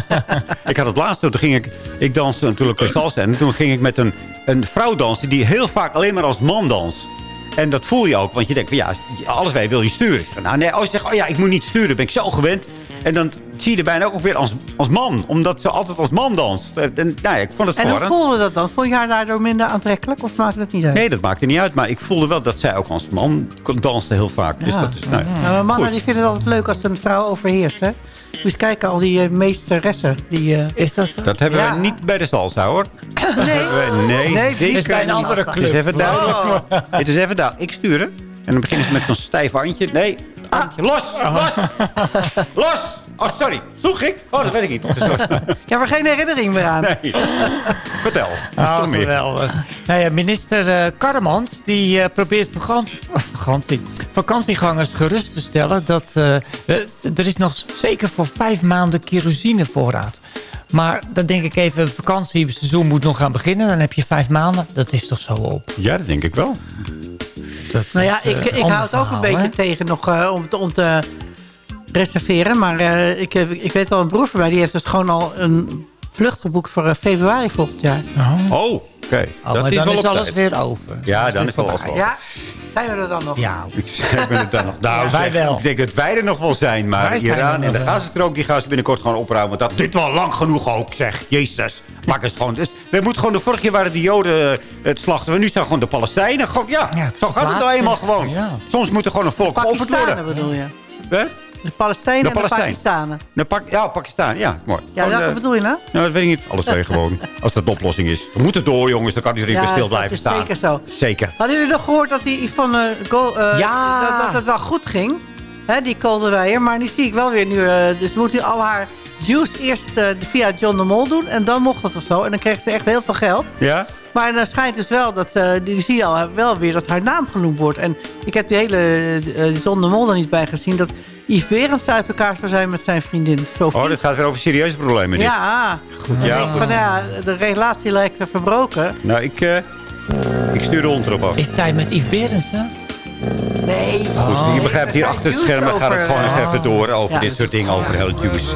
[SPEAKER 6] Ik had het laatste, toen ging ik... Ik danste natuurlijk bij salsa. En toen ging ik met een, een vrouw dansen... die heel vaak alleen maar als man danst. En dat voel je ook. Want je denkt van ja, alles wij wil je sturen. Nou nee, als je zegt, oh ja, ik moet niet sturen. Ben ik zo gewend. En dan zie je er bijna ook weer als, als man. Omdat ze altijd als man danst. En, nou ja, ik vond het
[SPEAKER 7] en hoe voelde dat dan? Vond je haar daardoor minder aantrekkelijk? Of maakt dat niet uit?
[SPEAKER 6] Nee, dat maakte niet uit. Maar ik voelde wel dat zij ook als man danste heel vaak. Dus dat is, nou, ja.
[SPEAKER 7] Nou, maar mannen die vinden het altijd leuk als een vrouw overheerst. Hè? Moet je eens kijken, al die eh, meesteressen. Die, eh,
[SPEAKER 4] Is dat zo?
[SPEAKER 6] Dat hebben
[SPEAKER 7] Ja.
[SPEAKER 6] we niet bij de salsa, hoor.
[SPEAKER 7] Nee.
[SPEAKER 6] Nee,
[SPEAKER 7] Nee,
[SPEAKER 6] zeker
[SPEAKER 4] is bij een
[SPEAKER 6] niet.
[SPEAKER 4] andere
[SPEAKER 6] Het is
[SPEAKER 4] club.
[SPEAKER 6] even duidelijk.
[SPEAKER 7] Oh.
[SPEAKER 6] Het is even duidelijk. Ik sturen. En dan beginnen ze met zo'n stijf handje. Nee, handje. Los! Los! Los! Oh, sorry. Sloeg ik? Oh, dat weet ik niet. Sorry.
[SPEAKER 7] Ik heb er geen herinnering meer aan.
[SPEAKER 6] Nee. Vertel.
[SPEAKER 4] Oh, geweldig. Nou ja, minister eh Karremans die eh, probeert vakantie, vakantie, vakantiegangers gerust te stellen... dat eh, er is nog zeker voor vijf maanden kerosinevoorraad. Maar dan denk ik even, vakantieseizoen moet nog gaan beginnen. Dan heb je vijf maanden. Dat is toch zo op.
[SPEAKER 6] Ja, dat denk ik wel.
[SPEAKER 4] Dat
[SPEAKER 7] Nou ja,
[SPEAKER 4] is,
[SPEAKER 7] ik, ik hou het ook een beetje
[SPEAKER 4] hè?
[SPEAKER 7] tegen nog eh, om, te, om te reserveren. Maar eh, ik, heb, ik weet al een broer van mij, die heeft dus gewoon al een vlucht geboekt voor eh, februari volgend jaar.
[SPEAKER 6] Oh, oké.
[SPEAKER 4] Oh,
[SPEAKER 6] dat
[SPEAKER 4] maar
[SPEAKER 6] is
[SPEAKER 4] dan
[SPEAKER 6] wel
[SPEAKER 4] is alles
[SPEAKER 6] tijd.
[SPEAKER 4] weer over.
[SPEAKER 6] Ja, dan
[SPEAKER 4] het
[SPEAKER 6] is wel
[SPEAKER 4] voorbij.
[SPEAKER 6] wel.
[SPEAKER 7] Ja, zijn we er dan nog?
[SPEAKER 4] Ja,
[SPEAKER 6] Zijn we het dan nog? Nou,
[SPEAKER 4] wij wel.
[SPEAKER 6] Ik denk dat wij er nog wel zijn. Maar
[SPEAKER 4] Wij
[SPEAKER 6] Iran
[SPEAKER 4] er
[SPEAKER 6] en de. Gazastrook, die gaan ze binnenkort gewoon opruimen. Want dat duurt wel lang genoeg ook, zeg. Jezus. Maak het gewoon. Dus, we moeten gewoon, de vorige keer waren de Joden eh, het slachten. We nu zijn gewoon de Palestijnen. Gewoon, ja,
[SPEAKER 4] Ja, het
[SPEAKER 6] zo gaat het nou eenmaal gewoon.
[SPEAKER 4] Ja.
[SPEAKER 6] Soms moet er gewoon een volk geofferd
[SPEAKER 7] Pakistanen
[SPEAKER 6] worden.
[SPEAKER 7] bedoel je?
[SPEAKER 6] Hè?
[SPEAKER 7] De Palestijnen
[SPEAKER 6] De
[SPEAKER 7] en de. Pakistanen.
[SPEAKER 6] De Pak ja, Pakistan. Ja, mooi.
[SPEAKER 7] Ja, welke
[SPEAKER 6] eh,
[SPEAKER 7] bedoel je nou?
[SPEAKER 6] nou, dat weet ik niet. Alles twee gewoon. Als dat de oplossing is. We moeten door, jongens. Dan kan iedereen weer stil
[SPEAKER 7] dat
[SPEAKER 6] blijven staan.
[SPEAKER 7] zeker zo.
[SPEAKER 6] Zeker.
[SPEAKER 7] Hadden jullie nog gehoord dat die Yvonne Go, eh,
[SPEAKER 4] Ja.
[SPEAKER 7] dat, dat het wel goed ging? Hè, die Kolderweijer. Maar nu zie ik wel weer nu... eh, dus moet nu al haar juice eerst eh, via John de Mol doen. En dan mocht het of zo. En dan kreeg ze echt heel veel geld.
[SPEAKER 6] Ja?
[SPEAKER 7] Maar dan schijnt dus wel dat... eh, die zie je al wel weer dat haar naam genoemd wordt. En ik heb die hele eh, John de Mol er niet bij gezien. Dat Yves Berends uit elkaar zou zijn met zijn vriendin Sophie.
[SPEAKER 6] Oh, dit gaat weer over serieuze problemen. Dit.
[SPEAKER 7] Ja,
[SPEAKER 6] Goed. Ja, goed.
[SPEAKER 7] van, ja, de relatie lijkt er verbroken.
[SPEAKER 6] Nou, ik, eh, ik stuur de hond erop af.
[SPEAKER 4] Is zij met Yves Berends, hè?
[SPEAKER 7] Nee.
[SPEAKER 6] Goed, je begrijpt, hier achter het scherm gaat het gewoon nog even door over
[SPEAKER 7] Ja.
[SPEAKER 6] dit soort dingen, over heel juice.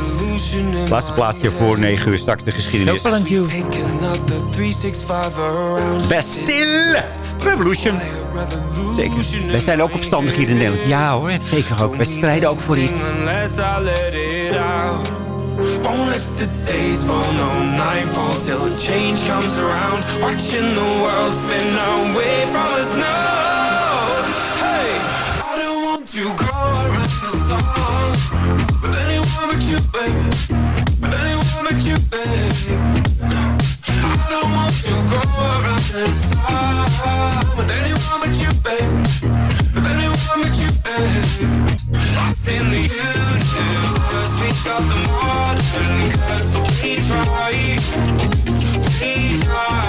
[SPEAKER 6] Laatste plaatje voor 9 uur, straks de geschiedenis.
[SPEAKER 4] Chocolate juice.
[SPEAKER 16] Picking up the 365 around.
[SPEAKER 6] Best stil! Revolution. Zeker. Wij zijn ook opstandig hier in Nederland. Ja hoor, zeker ook. Wij strijden ook voor iets.
[SPEAKER 16] Won't let the days fall, no nightfall till a change comes around. Watching the world spin away from us now. I to go around the song with anyone but you, baby. With anyone but you, baby. I don't want to go around the song with anyone but you, baby. With anyone but you, baby. Lost in the universe, we got the modern curse, we try, we try.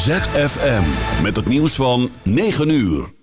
[SPEAKER 17] ZFM. Met het nieuws van 9 uur.